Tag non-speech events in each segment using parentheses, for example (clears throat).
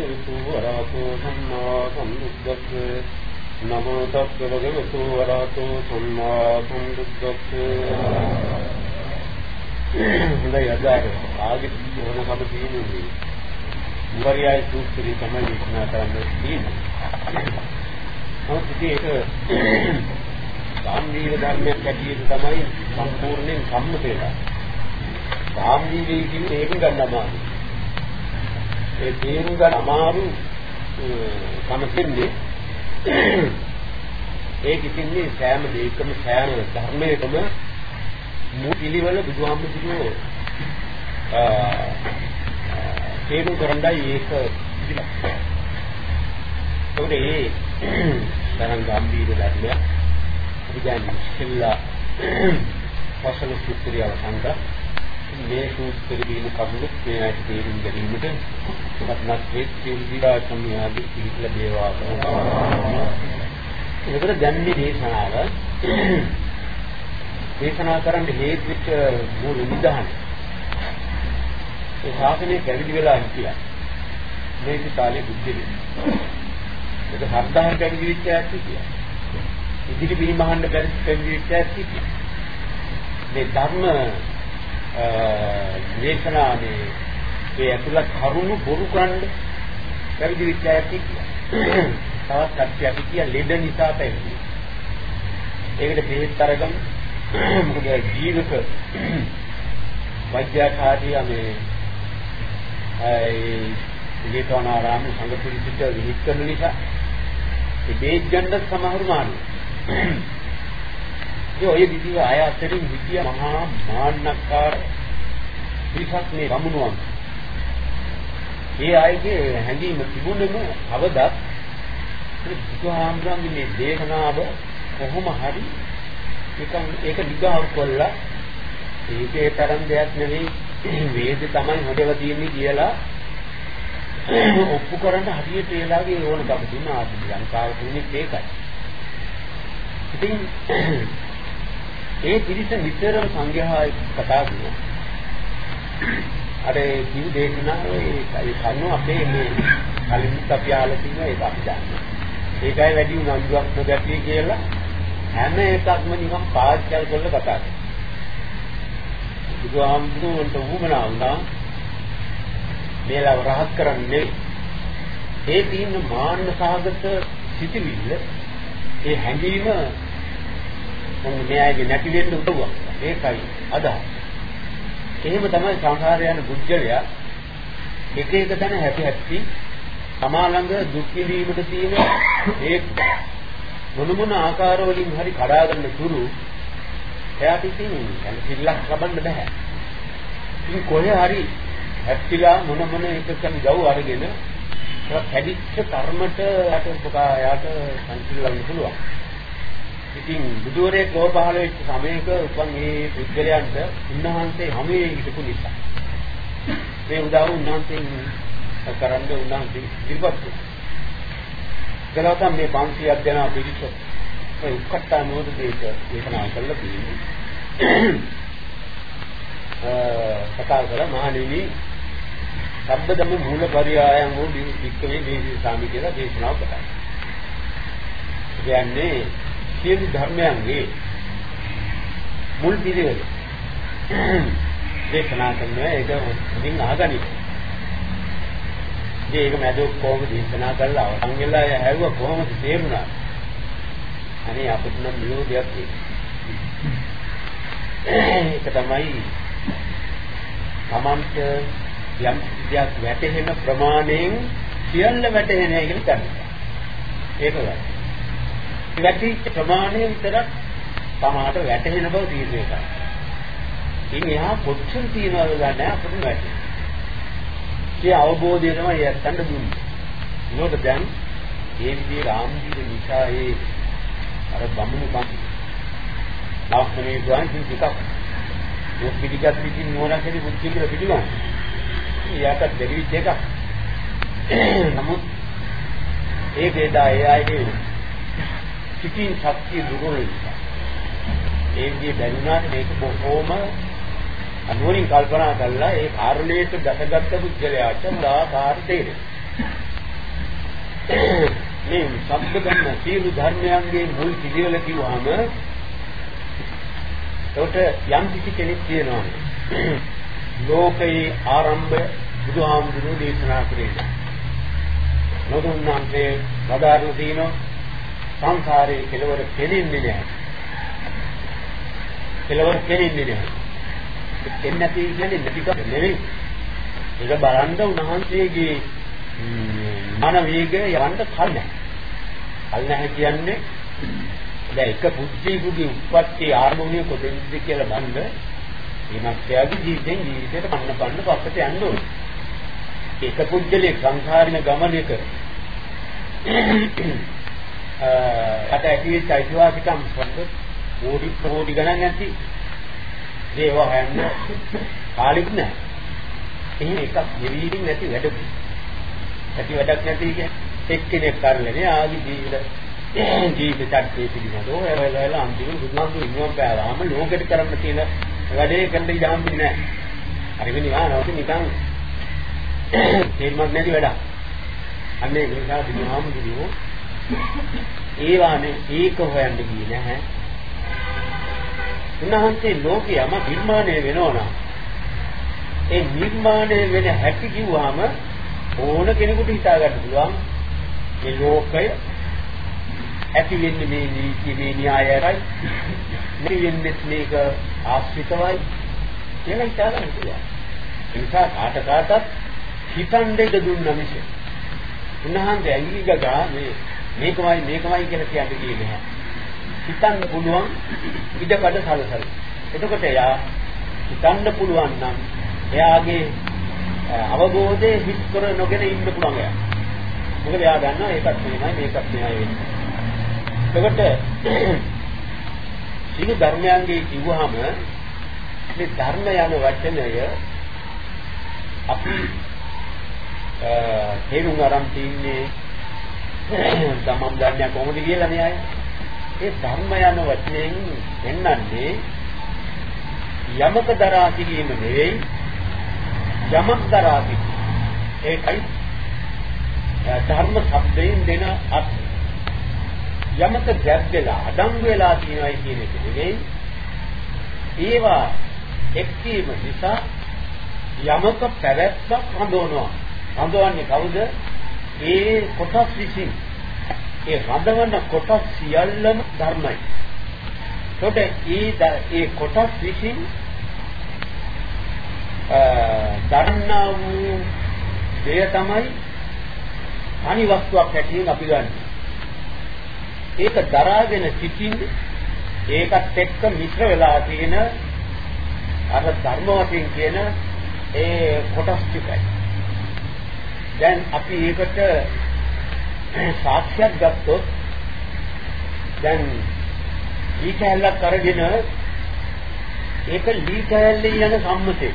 භගවතු වරහතෝ සම්මා සම්බුද්දස්සේ නමෝ තස්ස භගවතු වරහතෝ සම්මා සම්බුද්දස්සේ හොඳයි අදාර ආගේ මොන කම තියෙන්නේ. මුවරියයි සූත්‍රය තමයි දේශනා කරන්න තියෙන්නේ. මොකද ඒක සාම්දීව ධර්මයක් ඇටියෙ තමයි සම්පූර්ණයෙන් සම්මත වෙලා. සාම්දීවේ කියන්නේ ඒක ගන්න අමාරුයි. ඒ තේරුම් ගන්න අමාරු සමතෙන්නේ ඒක ඉතින්නේ සෑම දෙයකම සෑම ධර්මයකම මූල පිළිවෙල බුදුහාමුදුරුවෝ තේරුම් කරන්නයි ඒක ඉතිරිපත් ඒ තරංග ගම්බීර ධර්මයක්. අපි දැන් ඉස්සෙල්ලා පසල සූත්‍රය අවසන් කරා. මේ සූත්‍රයේ තියෙන කරුණු මේ ඇයි තේරුම් ගැනීමට මත්මත් වේ සිල්විරා සම්යාදී පිළිපල දේවා ඒකට දැන් මේ දේශනාව දේශනා කරන්න හේතු වෙච්ච මූල නිදහන. ඒ ශාසනය පැවිදි වෙලා හිටියා. මේක කාලේ බුද්ධ වෙනවා. ඒක හත්දාහන් පැවිදි වෙච්ච ඇත්ත කියලා ඉදිරි පිළිමහන්න පැවිදි වෙච්ච ඇත්ත කියලා මේ ධර්ම දේශනාවේ ඒ ඇතුළත් කරුණු බොරු කරන්න පැවිදි වෙච්ච අය කියලා. තවත් කට්ටියක් කිය ලෙඩ නිසා පැවිදි. ඒකට බෙහෙත් අරගෙන මොකද ජීවක වෛද්‍යාචාර්ය මේ ඒ විජේතවනාරාම සංඝ පිරිසට විහිත් කරන නිසා ඒ බෙහෙත් ගන්න සමහරු මානු. ඒ ඔය විදිහ අය අතරින් හිටිය මහා මාන්නක්කාර පිරිසක් මේ වමුණුවන්. ඒ අයගේ හැඟීම තිබුණෙම අවදත් බුදුහාමුදුරන්ගේ මේ දේශනාව කොහොම හරි ඒකන් ඒක නිගාව කළා ඒකේ තරම් දෙයක් නෙවෙයි වේද තමයි හොදව තියෙන්නේ කියලා ඔප්පු කරන්න හරියට ඒලාගේ ඕනකම තියෙන ආදි ලංකාවේ තියෙන්නේ ඒකයි. ඉතින් ඒ පිරිස නිතරම සංඝයා කතා කරනවා. අර කිව් දේශනාවේ ඒ කන්නු අපේ මේ කලින් අපි ආලා තියෙන ඒක අපි දන්නවා. ඒකයි වැඩි උනන්දුවක් නොගතිය කියලා හැම එකක්ම නිකන් පාස්කල් කරලා කතා කරනවා. බුදුහාමුදුරුවන්ට උවමනා වුණා මේලා රහත් කරන්නේ ඒ තියෙන මාන්න සාගත සිටිවිල්ල ඒ හැඟීම මොකද මෙයාගේ නැති වෙන්න උදව්වක්. ඒකයි අදහස්. එහෙම තමයි සංසාරය යන බුද්ධලයා එක එක තැන හැපි හැපි සමාලංග දුක් විඳීමට තියෙන ඒ මොන මොන ආකාර වලින් හරි කඩා ගන්න තුරු එයාට ඉතින් සිල්ලක් ලබන්න බෑ. ඉතින් කොහේ හරි හැප්පිලා මොන මොන එකකම ගව් අරගෙන ඒක කැඩිච්ච කර්මට යට පොකා යාට සංසිල්ලන්න පුළුවන්. ඉතින් බුදුරේ ලෝ පහළ වෙච්ච සමයක උපන් මේ පුද්ගලයන්ට උන්වහන්සේ හැමේ හිටපු නිසා මේ උදාව උන්වහන්සේ කරන්න උන්වහන්සේ ඉදිරිපත් කළා. මේ 500ක් දෙනා පිළිච්ච ඒ උක්කට්ටා නෝද දෙක දේශනා කළා කියන්නේ කතා කළා මහණෙනි සබ්බදම මූල පරියායන් වූ වික්කවේ දේශී සාමි කියලා දේශනාව කළා. කියන්නේ සියලු ධර්මයන්ගේ මුල් පිළිවෙල දේශනා කරනවා ඒක හොඳින් අහගනින්න. ඒක මැද කොහොමද දේශනා කළා අවසන් වෙලා ඇහුවා කොහොමද තේරුණා? අනේ අපිට නම් නියෝගයක් ඒක තමයි තමන්ට යම් දෙයක් වැටහෙන ප්‍රමාණයෙන් සියල්ල වැටහෙන එක ගන්න. ඒකයි. වැටිච්ච ප්‍රමාණය විතරක් සමාහට වැටහෙන බව තීරණය කරනවා. ඉතින් එහා කොච්චර තියනවද ගන්න අපිට වැටහෙන. ඒ අවබෝධය තමයි යත්තන්ට දුන්නේ. ඒකට දැන් මේ විදිහේ රාම්දීර නිසා ඒ අර බමුණු කම් ලාස්මනේ ගාන්ති ටිකක් ඔක් පිටිකත් පිටින් නෝනාකේ බුද්ධි කියලා පිළිගන්න. යාකට දෙවිච්ච එකක්. නමුත් ඒකේ දා ඒ ආයේ සිතින් ශක්තිය දුර්වල නිසා. ඒ විදිහේ බැලුනාට මේක බොහෝම අනුවරින් කල්පනා කළා ඒ කාරණේට දැකගත්ත පුද්ගලයාට මුලාකාර තේරෙනවා. මේ ශබ්ද ගන්න සියලු ධර්මයන්ගේ මුල් පිළිවෙල කිව්වහම ඒකට යම් කිසි කෙනෙක් කියනවා ලෝකේ ආරම්භ බුදුහාමුදුරුවෝ දේශනා කරේ. නොදුන්නාන්සේ වදාරලා තිනවා සංසාරයේ කෙලවර කෙලින්නේ නැහැ. කෙලවර කෙලින්නේ නැහැ. එන්නේ නැති කියන්නේ නැතිකම නෙවෙයි. ඒක බලන්න උන්වහන්සේගේ මන වේගය යවන්න කල් නැහැ. කල් නැහැ කියන්නේ දැන් එක පුද්ගලයෙකුගේ උත්පත්ති ආරම්භණය කොතෙන්ද කියලා බලන්න එනක්යාගේ ජීවිතෙන් ජීවිතයට පන්න පන්න පස්සට යන්න ඕනේ. එක පුද්ගලයෙක් සංසාරින ගමනක අට ඇතිවෙච්ච අයිතිවාසිකම් සම්බන්ධ කෝටි කෝටි ගණන් ඇති දේව හොයන්න කාලෙත් නැහැ. එහෙම එකක් නෙවීමින් නැති වැඩක්. ඇති වැඩක් නැති කියන්නේ එක්කෙනෙක් කරලනේ ආදි ජීවිත ජීවිත චක්‍රයේ පිළිබඳව එවලවල අන්තිම බුදුහාමුදුරු ඉන්නවා බෑවාම ලෝකෙට කරන්න තියෙන වැඩේ කරන්න ඉඩම් දෙන්නේ නැහැ. හරි වෙනවා නෝක නිකන් තේරුමක් නැති වැඩක්. අන්නේ ඒ නිසා බුදුහාමුදුරුවෝ ඒවානේ ඒක හොයන්න ගියේ නැහැ. උන්වහන්සේ ලෝකයම නිර්මාණය වෙනවා ඒ නිර්මාණය වෙන හැටි කිව්වම ඕන කෙනෙකුට හිතා ගන්න පුළුවන් මේ ලෝකය ඇති වෙන්නේ මේ නීති මේ න්‍යායයි මේ වෙන්නේ මේක ආශ්‍රිතවයි කියලා හිතා ගන්න පුළුවන්. ඒ නිසා කාට කාටත් හිතන්නේ දුන්න මිස. උන්වහන්සේ ඇඟිලි ගගා මේ මේකමයි මේකමයි කියලා කියන්න ගියේ නැහැ. හිතන්න පුළුවන් ඉඩකඩ සලසල. එතකොට එයා හිතන්න පුළුවන් නම් එයාගේ අවබෝධයේ හිත් කර නොගෙන ඉන්න පුළුවන් එයා. මොකද එයා දන්නවා ඒකත් මෙහෙමයි මේකත් මෙහෙමයි වෙන්නේ. එතකොට (clears throat) සීල ධර්මයන්ගේ කිව්වහම මේ ධර්ම යන වචනය අපි තේරුම් අරන් තින්නේ (coughs) තමම් දන්නේ කොහොමද කියලා නේ අය. ඒ ධර්ම යන වචනයෙන් පෙන්වන්නේ යමක දරා කිරීම නෙවෙයි යමක් දරා ඒකයි ධර්ම શબ્දයෙන් දෙන අර්ථ. යමක ගැබ් වෙලා අඩංගු වෙලා තියෙනවයි කියන එක නෙවෙයි. ඒවා එක්කීම නිසා යමක පැවැත්මක් හඳවනවා හඳවන්නේ කවුද? ඒ කොටස් විසින් ඒ හඳවන කොටස් සියල්ලම ධර්මයි එතකොට ඒ කොටස් විසින් දන්නා වූ දෙය තමයි අනි වස්තුවක් හැටියෙන් අපි ගන්න. ඒක දරාගෙන සිටින් ඒකත් එක්ක මිශ්‍ර වෙලා තියෙන අර ධර්ම වශයෙන් කියන ඒ කොටස් ටිකයි. දැන් අපි ඒකට සාක්ෂියක් ගත්තොත් දැන් ලී කැලලක් අරගෙන ඒක ලී කැලලේ යන සම්මතේ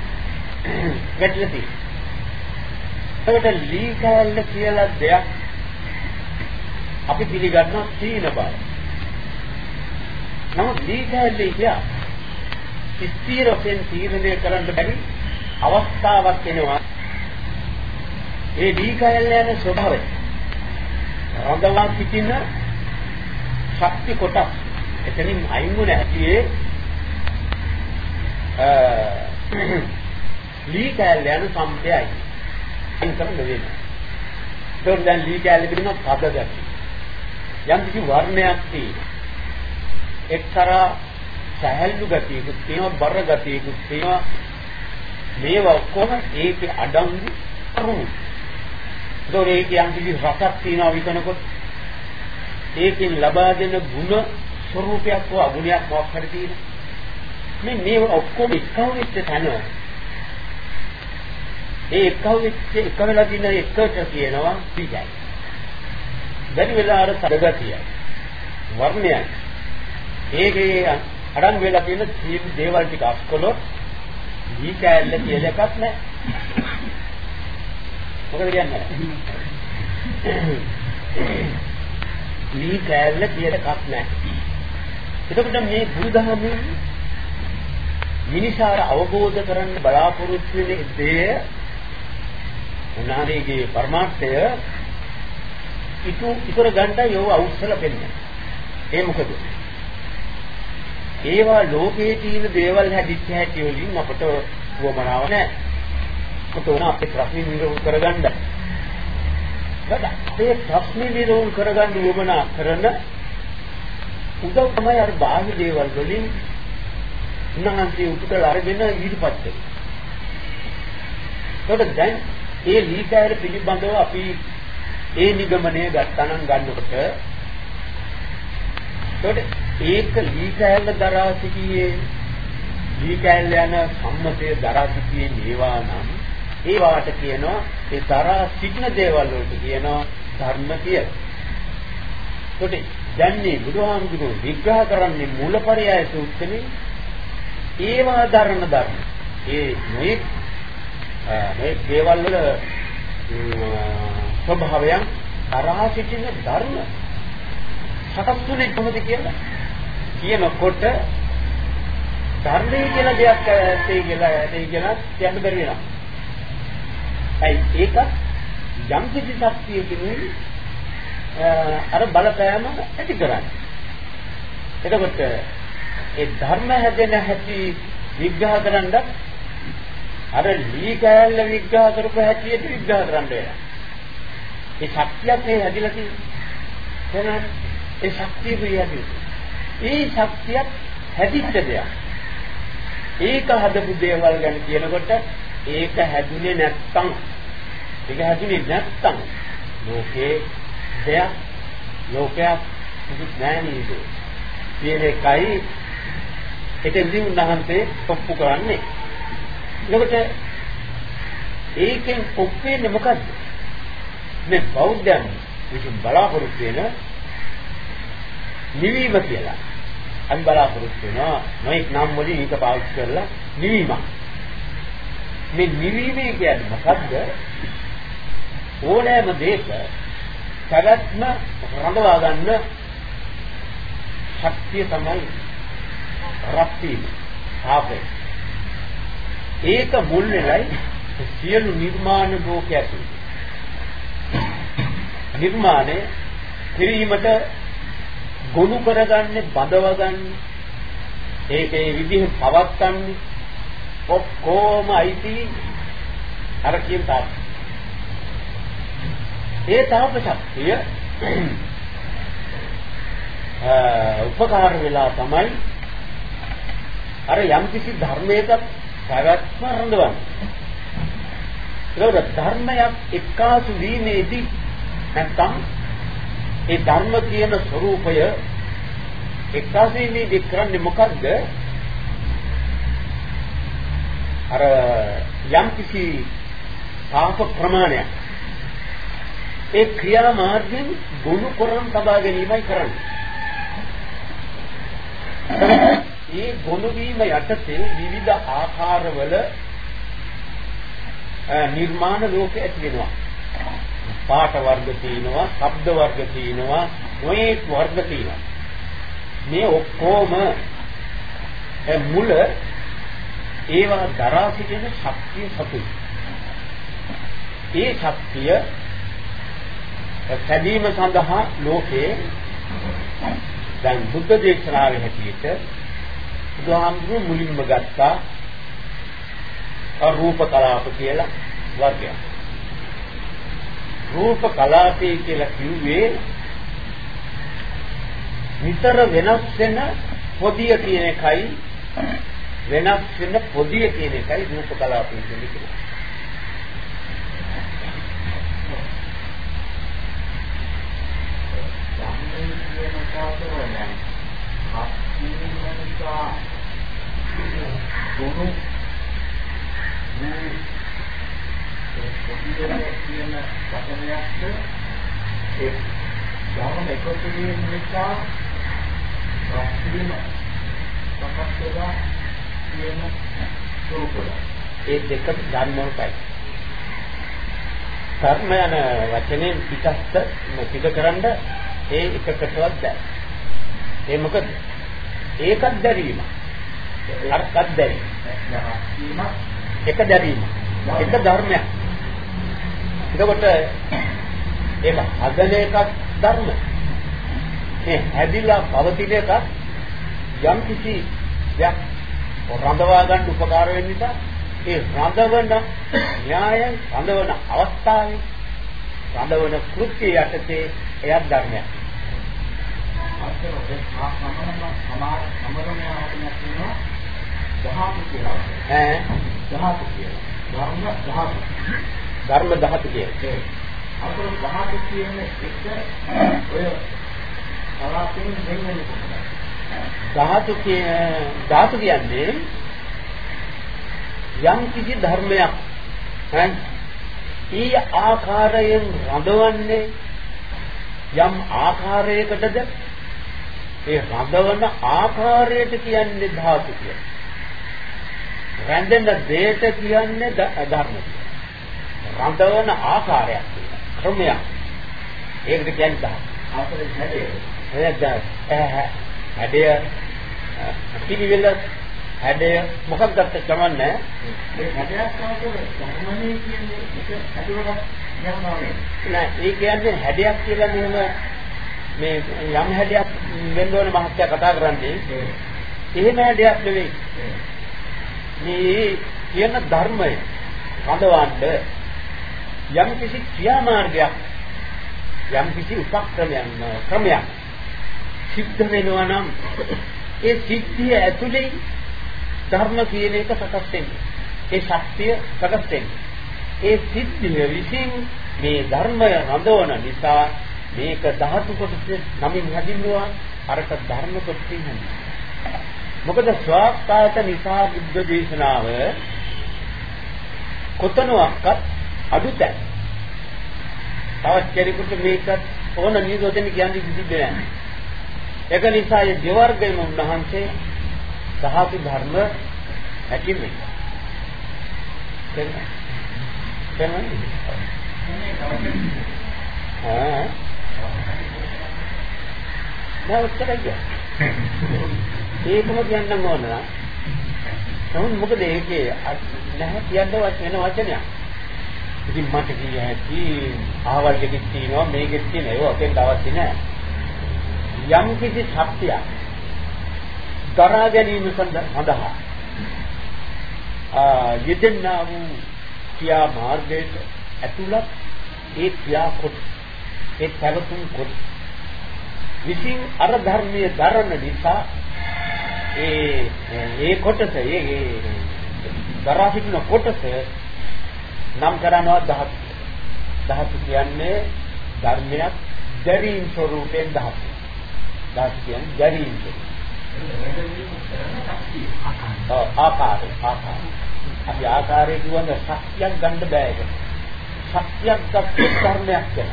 වැටලා තියෙනවා. ඒකට ලී කැලල කියලා දෙයක් අපි පිළිගන්නවා සීන බව. නමුත් ලී කැලලේ කිය ස්ථීර වශයෙන් තීරණය කරන්න බැරි අවස්ථාවක් එනවා. ඒ ලී කැලල යන ස්වභාවය. රඳවා සිටින ශක්ති කොටස් එතනින් අයින් වුණ හැටියේ ලී කෑල්ල යන සම්පයයි. අන්තම නෙවෙයි. ඒක දැන් ලී කෑල්ල පිළිම පද ගැටි. යම් කිසි වර්ණයක් තියෙනවා. එක්තරා සහැල්ලු ගතියකුත් තියෙනවා බර ගතියකුත් තියෙනවා. මේවා ඔක්කොම ඒකේ අඩංගු කරුණු. ඒතකොට ඒක යම් කිසි රසක් තියනවා විකනකොට ඒකෙන් ලබා දෙන ಗುಣ ස්වરૂපයක් හෝ අගුණයක් මොකක් හරි තියෙන මේ මේ ඔක්කොම එකම වෙච්ච තැන. ඒ එකම වෙච්ච එක වෙලා තියෙන එකට කියනවා විජය බැරි වෙලා අර සඩගතිය වර්ණයයි. ඒකේ අඩංගු වෙලා තියෙන සියලු දේවල් ටික අස්කොලොත් ඊ කැලේ කියලා එකක් නැහැ. මොකද කියන්නේ? දී කෑල්ල කියලා එකක් නැහැ. එතකොට මේ බුදුදහමේ මිනිසාර අවබෝධ කරන්න බලාපොරොත්තු වෙන දේ උන්වහන්සේගේ පරමාර්ථය ඉතු ඉතර ගන්න යෝ අවශ්‍යල වෙන්නේ. ඒ මොකද? ඒවා ලෝකේ තියෙන දේවල් හැදිච්ච හැටි වලින් අපට වමනාව නැහැ. මොකද උන අපේ ප්‍රශ්නේ නිරෝධ කරගන්න. බඩ අපේ ප්‍රශ්නේ නිරෝධ කරගන්න වමනා කරන උදව් තමයි අර බාහිර දේවල් වලින් උන්වහන්සේ උපුටලා අරගෙන ඊටපත් වෙනවා. දැන් ඒ ලීකෑර පිළිබඳව අපි ඒ නිගමනය ගත්තනම් ගන්නකොට එතකොට ඒක ලීකෑල්ල දරා සිටියේ ලීකෑල්ල යන සම්මතය දරා සිටියේ මේවා නම් ඒ වාට කියනවා ඒ දරා සිටින දේවල් වලට කියනවා ධර්ම කියලා. එතකොට දැන් මේ බුදුහාමුදුරුවෝ විග්‍රහ කරන්නේ මූලපරයය සූත්‍රනේ ඒවා ධර්ම ධර්ම. ඒ මේ මේ දේවල් වල ස්වභාවයන් අරහා සිටින ධර්ම සකස්ුනේ කොහොමද කියලා කියනකොට ධර්මයේ කියලා දෙයක් ඇත්තේ කියලා ඇතේ කියලා කියන්න බැරි වෙනවා. ඇයි ඒක යම් කිසි ශක්තියකින් අර බලපෑම ඇති කරන්නේ. එතකොට ඒ ධර්ම හැදෙන හැටි විග්‍රහ කරන්නත් අර ලී කෑල්ල විග්‍රහ කරපු හැටියට විග්‍රහ කරන්න වෙනවා. ඒ ශක්තියක් මේ හැදිලා තියෙනවා. ඒ ශක්තිය පිළියදී. ඒ ශක්තියක් හැදිච්ච දෙයක්. ඒක හදපු දේවල් ගැන කියනකොට ඒක හැදුනේ නැත්තම් ඒක හැදුනේ නැත්තම් ලෝකේ දෙයක් ලෝකයක් කිසි නැහැ නේද? කියන එකයි එතෙන්දී උන්වහන්සේ ඔප්පු කරන්නේ. එතකොට ඒකෙන් ඔප්පු වෙන්නේ මොකද්ද? මේ බෞද්ධයන් විසින් බලාපොරොත්තු වෙන නිවීම කියලා. අපි බලාපොරොත්තු වෙනවා නොඑක් නම් වලින් ඒක පාවිච්චි කරලා නිවීමක්. මේ නිවීම කියන්නේ මොකද්ද? ඕනෑම දෙයක පැවැත්ම රඳවා ගන්න ශක්තිය තමයි රත්ති ආපේ. ඒක මුල් වෙලයි සියලු නිර්මාණ ලෝකයක් නිර්මාණය කිරීමට ගොනු කරගන්නේ බඳවගන්නේ ඒකේ විදිහ පවත්න්නේ ඔක්කොම අයිති අර කියන තාප. ඒ තාප ශක්තිය (clears throat) උපකාර වෙලා තමයි අර යම්කිසි ධර්මයක පැවැත්ම රඳවන්නේ. ඒකවල ධර්මයක් එක්කාසු වීමේදී නැත්නම් ඒ ධර්ම කියන ස්වરૂපය එක්කාසු වීමේදී කරන්නේ මොකද්ද? අර යම්කිසි පාප ප්‍රමාණයක් ඒ ක්‍රියා මාර්ගයෙන් ගුණ කරන් තබා ගැනීමයි කරන්නේ. ඒ ගොනු වීම යටතේ විවිධ ආකාරවල නිර්මාණ ලෝක ඇති වෙනවා. පාට වර්ග තියෙනවා, ශබ්ද වර්ග තියෙනවා, නොයෙක් වර්ග තියෙනවා. මේ ඔක්කොම මුල ඒවා දරා සිටින ශක්තිය සතුයි. ඒ ශක්තිය සැදීම සඳහා ලෝකේ දැන් බුද්ධ දේශනාවේ හැටියට බුදුහාමුදුරු මුලින්ම ගත්තා රූප කලාප කියලා වර්ගයක්. රූප කලාපේ කියලා කිව්වේ නිතර වෙනස් වෙන පොදිය කියන එකයි වෙනස් වෙන පොදිය කියන එකයි රූප කලාපේ කියන්නේ. නිසා දුනු වූ ඒ පොඩිදේ කියන වචනයක්ද ඒ ධර්ම එකතු වීම නිසා ප්‍රශ්න සකස් වෙලා කියන ස්වરૂපය ඒ දෙක ධර්මවලයි ධර්ම යන වචනේ පිටස්ත පිට කරන්න ඒ එකකටවත් බෑ ඒ මොකද ඒකත් දැරීම. අර්ථත් දැරීම. එක දැරීම. එක ධර්මයක්. එතකොට ඒක හදන එකක් ධර්ම. මේ හැදිලා පවතින එකක් යම් කිසි දෙයක් රඳවා ගන්න උපකාර වෙන නිසා ඒ රඳවන න්‍යාය රඳවන අවස්ථාවේ රඳවන කෘත්‍ය යටතේ එයක් ධර්මයක්. අත්‍යවශ්‍ය සමාන සමරණය ආපනක් වෙනවා ධාතු කියලා. ඈ ධාතු කියලා. ධර්ම ධාතු. ධර්ම ධාතු කියන්නේ. අතන ධාතු කියන්නේ එක ඔය සලාපෙන් දෙන්නේ කොහොමද? ධාතු ධාතු කියන්නේ යම් කිසි ධර්මයක් ඈ ඊ ආකාරයෙන් රඳවන්නේ යම් ආකාරයකටද ඒ රඳවන ආකාරයට කියන්නේ ධාතු කියලා. රැඳෙන දෙයට කියන්නේ ධර්ම. රඳවන ආකාරයක්. ක්‍රමයක්. ඒකට කියන්නේ ධාතු. ආකාරයෙන් හැදේ. එහෙනම් හැඩය පිළිවෙල හැඩය මොකක්ද තමන්නේ ඒ හැඩයක් තමයි කියන්නේ ඒක යනවා නෑ ඒ කියන්නේ හැඩයක් කියලා මෙහෙම මේ යම් හැඩයක් වෙන්න ඕන මහත්ය කතා කරන්නේ. එහෙම හැඩයක් නෙවෙයි. මේ කියන ධර්මය හඳවන්න යම් කිසි ක්‍රියාමාර්ගයක් යම් කිසි උපක්‍රමයක් ක්‍රමයක් සිද්ධ වෙනවා නම් ඒ සිද්ධිය ඇතුලේ ධර්ම කියන එක සකස් වෙන්නේ. ඒ ශක්තිය සකස් වෙන්නේ. ඒ සිද්ධිය විසින් මේ ධර්මය රඳවන නිසා මේක ධාතු කොටස නමින් හැදින්නවා අරක ධර්ම කොටසින් හැදින්නවා. මොකද ස්වාක්කාත නිසා බුද්ධ දේශනාව කොතනවත් අඩුතැන්. තවත් කෙනෙකුට මේක ඕන නිරෝධෙන් කියන්නේ කිසිදේ නැහැ. ඒක නිසා මේ දෙවර්ගයම උන්වහන්සේ සහති ධර්ම ඇතිවෙයි. තේරුණා? තේරුණා? ආ නෑ උත්තරය. ඒකම කියන්න ඕන නම් නමුත් මොකද ඒකේ නැහැ කියන්න වෙන වචනයක්. ඉතින් මට කිය හැකි ආවල් දෙකක් තියෙනවා මේකෙත් තියෙනවා ඒක ඔතෙන් අවශ්‍ය නැහැ. යම් කිසි ශක්තියක් දරා ගැනීම සඳහා යෙදෙනා වූ ක්‍රියා මාර්ගයට ඇතුළත් ඒ ක්‍රියා කොට ඒ පැවතුම් කොට විසින් අර ධර්මයේ දරන නිසා ඒ ඒ කොටස ඒ දරා සිටින කොටස නම් කරනවා ධාතු ධාතු කියන්නේ ධර්මයක් දැරීම් ස්වરૂපයෙන් ධාතු ධාතු කියන්නේ ගැරීම ඔව් ආකාරය ආකාරය. අපි ආකාරය කියවන ශක්තියක් ගන්න බෑ ඒක. ශක්තියක් ගන්න කර්මයක් වෙනවා.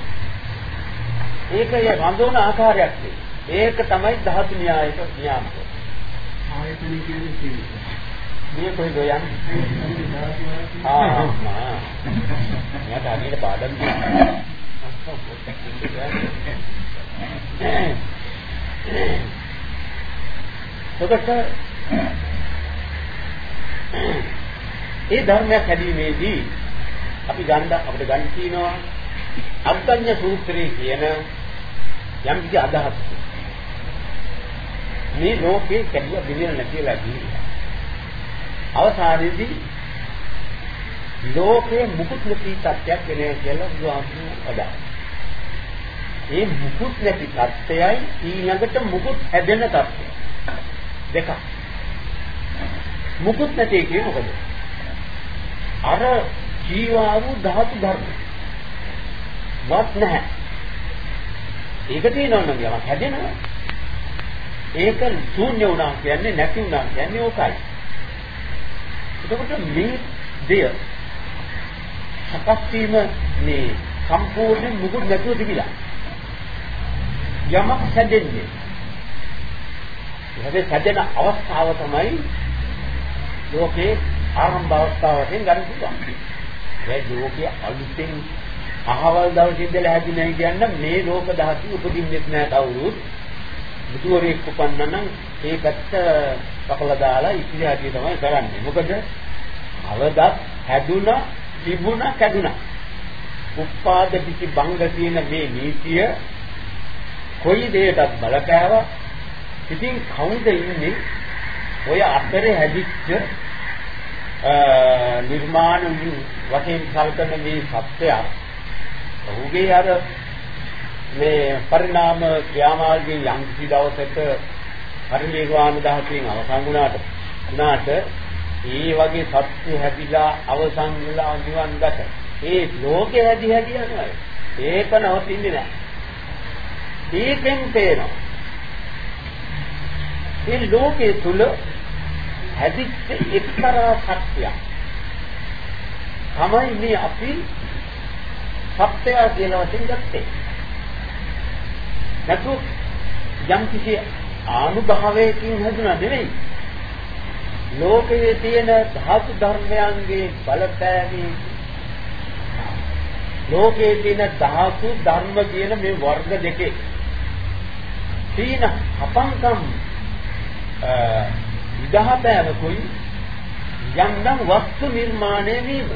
ඒකය රඳවන ආකාරයක් ඒක තමයි ධාතු න්‍යායක නියාමක ආයතන කියන්නේ මේ කොහෙද යන්නේ? ආ ආ. මම හරියට පාඩම් දෙනවා එතකොට ඒ ධර්මයක් හැදීමේදී අපි ගන්න අපිට ගන්න තියෙනවා අග්ගඤ්ඤ සූත්‍රයේ කියන යම් කිසි අදහස් මේ ලෝකේ කැඩිය බිලියන නැතිලා ගිහිල්ලා අවසානයේදී ලෝකේ මුකුත් නැති තත්ත්වයක් වෙනවා කියලා බුදුහාමුදුරුවෝ අදහස් ඒ මුකුත් නැති தත්ත්වයයි ඊළඟට මුකුත් හැදෙන தත්ත්වය. දෙකක්. මුකුත් නැති එකේ මොකද? අර ජීවා වූ ධාතු ධර්ම. වත් නැහැ. ඒක තියෙනවා නම් යමක් හැදෙනවා. ඒක ශූන්‍ය වුණා කියන්නේ නැති වුණා කියන්නේ ඕකයි. එතකොට මේ දෙය සකස් වීම මේ සම්පූර්ණ මුකුත් නැතුව තිබිලා. යමක් සැදෙන්නේ. එහෙනම් සැදෙන අවස්ථාව තමයි ලෝකේ ආරම්භ අවස්ථාවෙන් ගන්න පුළුවන්. ඒ ලෝකයේ අලුතෙන් අහවල් දවසේ ඉඳලා හැදිනේ කියන්න මේ ලෝක ධාතු උපදින්නෙත් නෑ කවුරුත්. බුදුවරයෙක් උපන්න නම් ඒ පැත්ත කපලා දාලා ඉතිරි හැටි තමයි කරන්නේ. මොකද අවදත් හැදුනා, තිබුණා, කැඩුනා. උපාද පිටි බංග තියෙන මේ නීතිය කොයි දෙයකටත් බලපෑවා. ඉතින් කවුද ඉන්නේ ඔය අතරේ හැදිච්ච නිර්මාණ වශයෙන් සැලකන මේ සත්‍යය ඔහුගේ අර මේ පරිණාම ක්‍රියාමාර්ගයේ යම් කිසි දවසක පරිනිර්වාණ ධාතුවෙන් අවසන් වුණාට උනාට ඒ වගේ සත්‍ය හැදිලා අවසන් වෙලා නිවන් ගත. ඒ ලෝකේ හැදි හැදි යනවා. ඒක නවතින්නේ නැහැ. ඒකෙන් තේනවා. මේ ලෝකයේ තුල හැදිච්ච එක්තරා සත්‍යයක්. තමයි මේ අපි සත්‍යය කියන වචෙන් ගත්තේ. නැතු යම් කිසි ආනුභාවයකින් හැදුනා නෙවෙයි. ලෝකයේ තියෙන ධාතු ධර්මයන්ගේ බලපෑමේ ලෝකයේ තියෙන ධාතු ධර්ම කියන මේ වර්ග දෙකේ තීන අපංකම් විදහපෑමකුයි යම් යම් වස්තු නිර්මාණය වීම.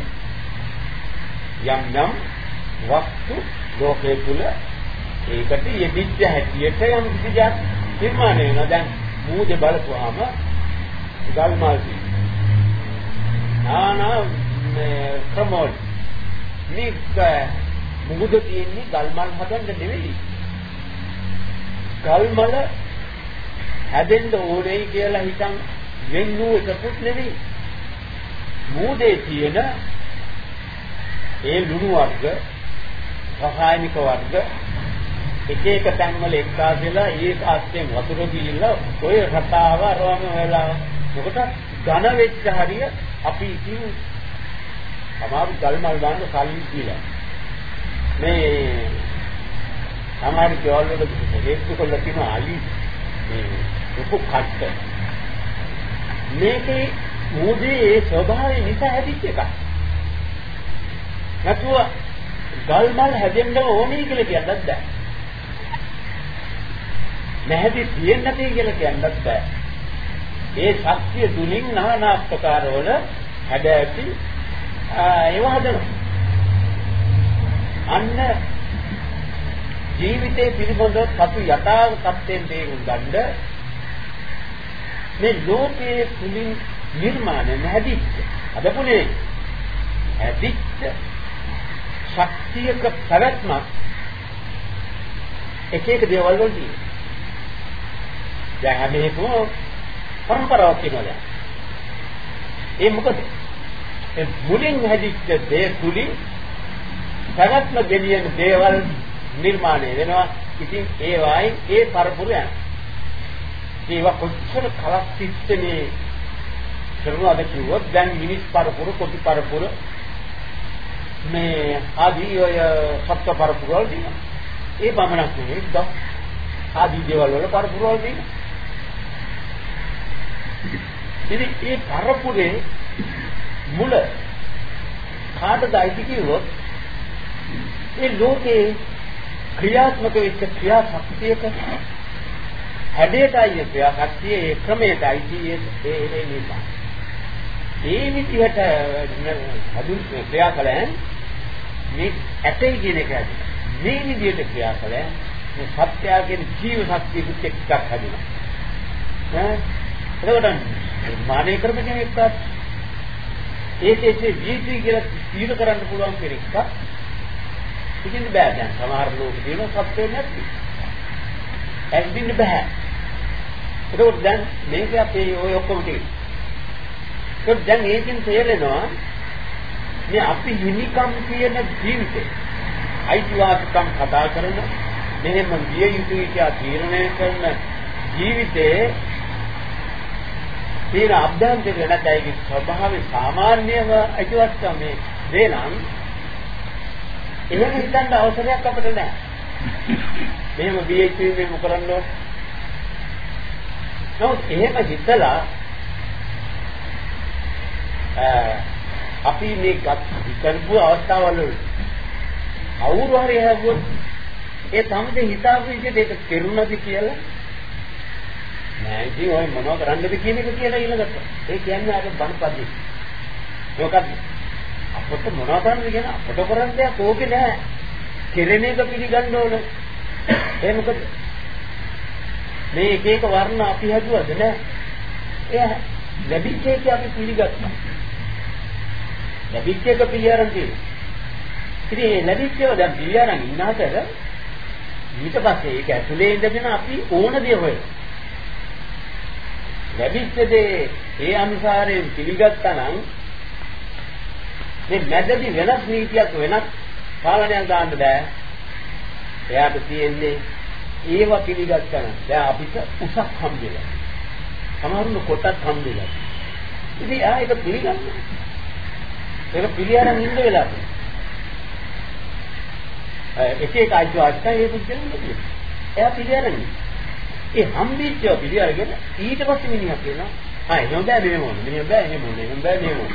යම් යම් වස්තු ලෝකයේ තුල ඒකට යෙදිච්ච හැටියට යම් කිසි දෙයක් නිර්මාණය වෙනවා. දැන් මූදේ බලපුවාම ගල් මල් නානා මේ ක්‍රමවල. මේ මුගුද තියෙන්නේ ගල් මල් හදන්න නෙවෙයි. ගල් මල හැදෙන්න ඕනේ කියලා හිතන් වෙන්නු එකකුත් නෙවෙයි. මූදේ තියෙන ඒ ලුණු වර්ග රසායනික වර්ග එක එක තැන්වල එක්කාස් වෙලා ඒ ආස්තෙන් වතුර දීලා ඔය රටාව රෝම වෙලා මොකට ඝන වෙච්ච හරිය අපි ඉතින් සමහර ගල් මල් දාන්න සල්ලි දීලා මේ සමහර කේවල වල හේතු කොල්ල තියෙන අලි මේ උපු කට්ට. මේකේ මූදේ ඒ ස්වභාවය නිසා හැදිච්ච එකක්. නැතුව ගල් මල් හැදෙන්න ඕනේ කියලා කියන්නත් බෑ. නැහැටි තියෙන්නේ නැtei කියලා කියන්නත් බෑ. ඒ ශක්තිය තුලින් নানা ආකාරවල හැඩ ඇති ඒව හදනවා. අන්න ජීවිතේ පිළිබඳව සතු යථා තත්ත්වයෙන් තේරුම් ගන්න මේ ලෝකයේ තුලින් නිර්මාණය නැදිච්ච අදපුනේ ඇදිච්ච ශක්තියක පැවැත්මක් එක එක දේවල් වලදී දැන් හැම එකම પરම්පරාවක් තියෙනවා දැන්. ඒ මොකද? ඒ මුලින් හැදිච්ච දේ තුලින් පැවැත්ම ගෙනියන දේවල් නිර්මාණය වෙනවා. ඉතින් ඒ වයි ඒ පරපුර යන. ඒවා කොච්චර කලක් තිස්සනේ කරනවාද කිව්වොත් දැන් මිනිස් පරපුර කොටි පරපුර මේ ආදී ඔය සත්ත්ව පරපුර වල තියෙනවා. ඒ පමණක් නෙවෙයි දස් ආදී දේවල් වල පරපුර වල තියෙනවා. ඉතින් මේ පරපුරේ මුල කාටද අයිති කිව්වොත් මේ ලෝකේ ක්‍රියාත්මක වෙච්ච ක්‍රියා ශක්තියක හැඩයටයි ක්‍රියා ශක්තිය ඒ ක්‍රමයටයි ඒ ඒ නිසා. ඒ විදිහට හදුන් ක්‍රියා කළෙන් මේ ඇතේ කියන එක මේ විදිහට ක්‍රියා කළෙන් මේ සත්‍යයෙන් ජීව ශක්තියකුත් එක්කක් හැදුනා ඈ? එතකොට නිර්මාණය කරපු කෙනෙක්වත් ඒකේ ජීවිතය කියලා තීර කරන්න පුළුවන් කෙනෙක්වත් ඉතින් බෑ දැන් සමහර ලෝක තියෙන සත්‍යය නැති. ඇද්දින්න බෑ. ඒකෝට දැන් මේක අපේ ඔය ඔක්කොම තියෙන්නේ. ඒක දැන් ඒකෙන් තේරෙනවා මේ අපි හිමිකම් කියන ජීවිතේ අයිතිවාසිකම් කතා කරන මෙහෙම විය යුතුයි කියලා තීරණය කරන ජීවිතේ තියෙන අභ්‍යන්තර වෙනත් අයගේ ස්වභාවය සාමාන්‍යම අයිතිවාසිකම් මේ දේ නම් එහෙම හිතන්න අවසරයක් අපිට නැහැ. මෙහෙම BHP මෙහෙම කරන්න ඕන. නමුත් එහෙම හිතලා අපි මේ කරපු අවස්ථාවල කවුරු හරි හැවුවොත් ඒ තමයි හිතාපු විදිහට ඒක කෙරුණාද කියලා නෑ ඉතින් ඔය මොනව කරන්නද කියන එක කියලා ඊළඟට. ඒ කියන්නේ අර බණපදි. මොකක්ද? අපට මොනවා කරන්නද කියන අපට කරන්න දෙයක් ඕකේ නෑ. කෙරෙන එක පිළිගන්න ඕන. ඒ මොකද මේ එක එක වර්ණ අපි හදුවද නෑ. එයා ලැබිච්ච එක අපි පිළිගත්තා. ලැබිච්ච එක පිළිඅරන් තියෙනවා. ඉතින් මේ ලැබිච්ච ඒවා දැන් පිළිඅරන් ඉන්න අතර ඊට පස්සේ ඒක ඇතුලේ ඉඳගෙන අපි ඕන දේ හොයනවා. ලැබිච්ච දේ ඒ අනුසාරයෙන් පිළිගත්තා නම් මේ මැදදී වෙනස් නීතියක් වෙනස් පාලනයක් දාන්න බෑ. එයාට තියෙන්නේ ඒව පිළිගත්තා නම් දැන් අපිට උසක් හම්බෙලා. සමහරුන් කොටක් හම්බෙලා. ඉතින් ආ ඒක පිළිගන්න. ඒක පිළිඅරන් ඉන්න වෙලාව. එක එක අයිතිවාසිකම් ඒ පුද්ගලයන් දෙන්නේ. එයා පිළිඅරන් ඉන්නේ. ඒ හම්බෙච්චව පිළි අරගෙන ඊට පස්සේ මිනිහා කියනවා ආ එහෙම බෑ මෙහෙම ඕන මෙහෙම බෑ එහෙම ඕන එහෙම බෑ මෙහෙම ඕන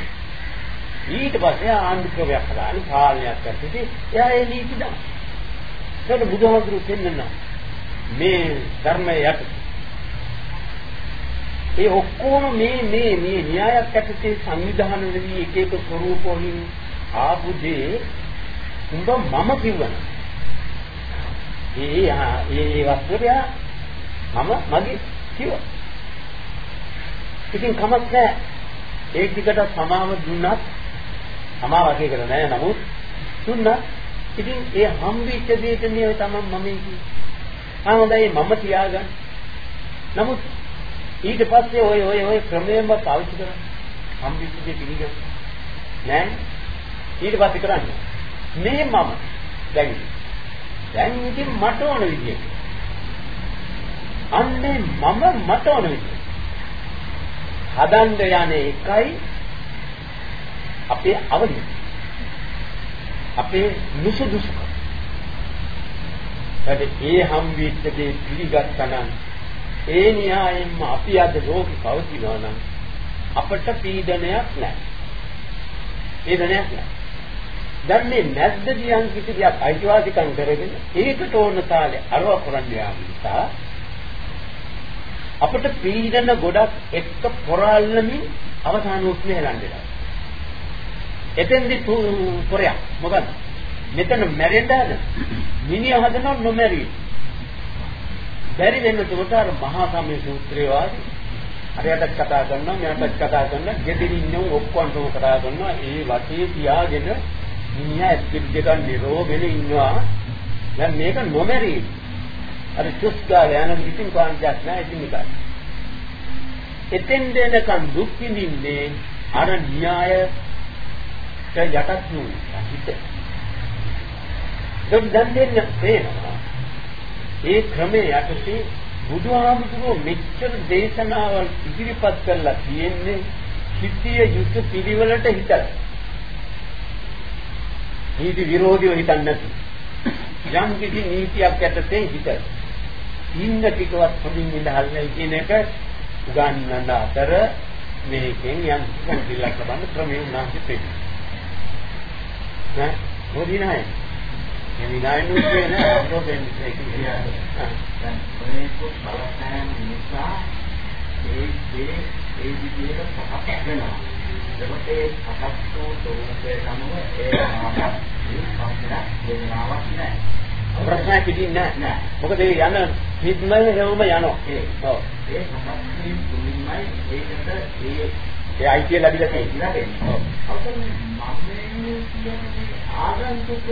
ඊට පස්සේ ආන්දිකවයක් හදාගෙන පාලනයක් කරද්දී එයා ඒ නීති දා ඒක බුදුහාමුදුරු දෙන්නා මේ ධර්මය යට ඒ ඔක්කොම මේ මේ මේ න්‍යායක් ඇතුලේ සංවිධානය වෙවි එක එක ස්වરૂප වලින් ආපු දේ උඹ මම කිව්වන ඒ ඒ ඒ වස්තුව මම මගේ කිව්වා. ඉතින් කමක් නැහැ. ඒ ටිකට සමාව දුන්නත් සමාව වගේකට නැහැ නමුත් දුන්නා. ඉතින් ඒ හම්බෙච්ච දෙයට නේ තමයි මම කියන්නේ. ආ හොඳයි මම තියාගන්න. නමුත් ඊට පස්සේ ඔය ඔය ඔය ක්‍රමයෙන්ම පාවිච්චි කරන්න. හම්බෙච්ච දේ පිළිගන්න. නෑ. ඊට පස්සේ කරන්නේ. මේ මම දැන් දැන් ඉතින් මට ඕන විදියට අන්නේ මම මට ඕන විදිහට හදන්න යන්නේ එකයි අපේ අවදි. අපේ නුසුදුසුකම් ඒත් ඒ හම්බෙච්ච දේ පිළිගත්තා නම් ඒ න්‍යායෙන්ම අපි අද ලෝකෙ පවතිනවා නම් අපට පීඩනයක් නැහැ. පීඩනයක් නැහැ. දැන් මේ නැද්දදී යම් කිසි දෙයක් අයිතිවාසිකම් කරගෙන ඒකට ඕන තාලේ අරව කරන්න යාම නිසා අපිට පීඩන ගොඩක් එක්ක පොරාලමින් අවසාන උත්මේ හෙලන්නේ. එතෙන්දි පොරයක් මොකද? මෙතන මැරෙන්න හද මිනිහ හදනව නොමැරි. බැරි වෙන තුමට අර මහා සම්මේ සූත්‍රය වාදී හරියට කතා කරනවා මෙයාට කතා කරනවා ගෙදරින් ඉන්න ඔක්කොන්ටම කතා කරනවා ඒ වටේ තියාගෙන මිනිහා ඇස්පිට දෙකක් නිරෝගෙන ඉන්නවා දැන් මේක නොමැරි අර චුස් ගාලා යන ඉතින් කාන්තියක් නැහැ ඉතින් නිකන්. එතෙන් දෙනකන් දුක් විඳින්නේ අර න්‍යායට යටත් වූ හිත. දුක් දන්නේ පේනවා. ඒ ක්‍රමයේ යටතේ බුදුහාමුදුරුවෝ මෙච්චර දේශනාවල් ඉදිරිපත් කරලා තියෙන්නේ සිටිය යුතු පිළිවෙලට හිතලා. නීති විරෝධීව හිතන්නේ නැති. යම් කිසි නීතියක් යටතේ හිතලා. ඉන්න ටිකවත් හොඳින් ඉඳහල්නේ කියන එක උගන්වන්න අතර මේකෙන් යම් කිසිලක් ලබන්න ක්‍රමයේ උන්වහන්සේ පෙන්නනවා. නෑ මොදි නෑ. මේ විනාය නුස්සේ නෑ අපෝ දෙන්නේ කියන්නේ. දැන් මේක බලපෑම් නිසා ඒ දේ ඒ විදිහට පහක් වෙනවා. එතකොට ඒ පහක් වූ ස්වરૂපයේ අනුව ඒ ආකාරය පස්සට වෙනවක් නෑ. ප්‍රශ්නයක් ඉදින්නේ නැහැ. මොකද ඒ යන හිත්ම හැවම යනවා. ඒ ඔව්. ඒ සම්පූර්ණ තුලින්මයි ඒකට ඒ ඒ අයිතිය ලැබිලා තියෙන්නේ. ඔව්. අපිට මම කියන්නේ ආගන්තුක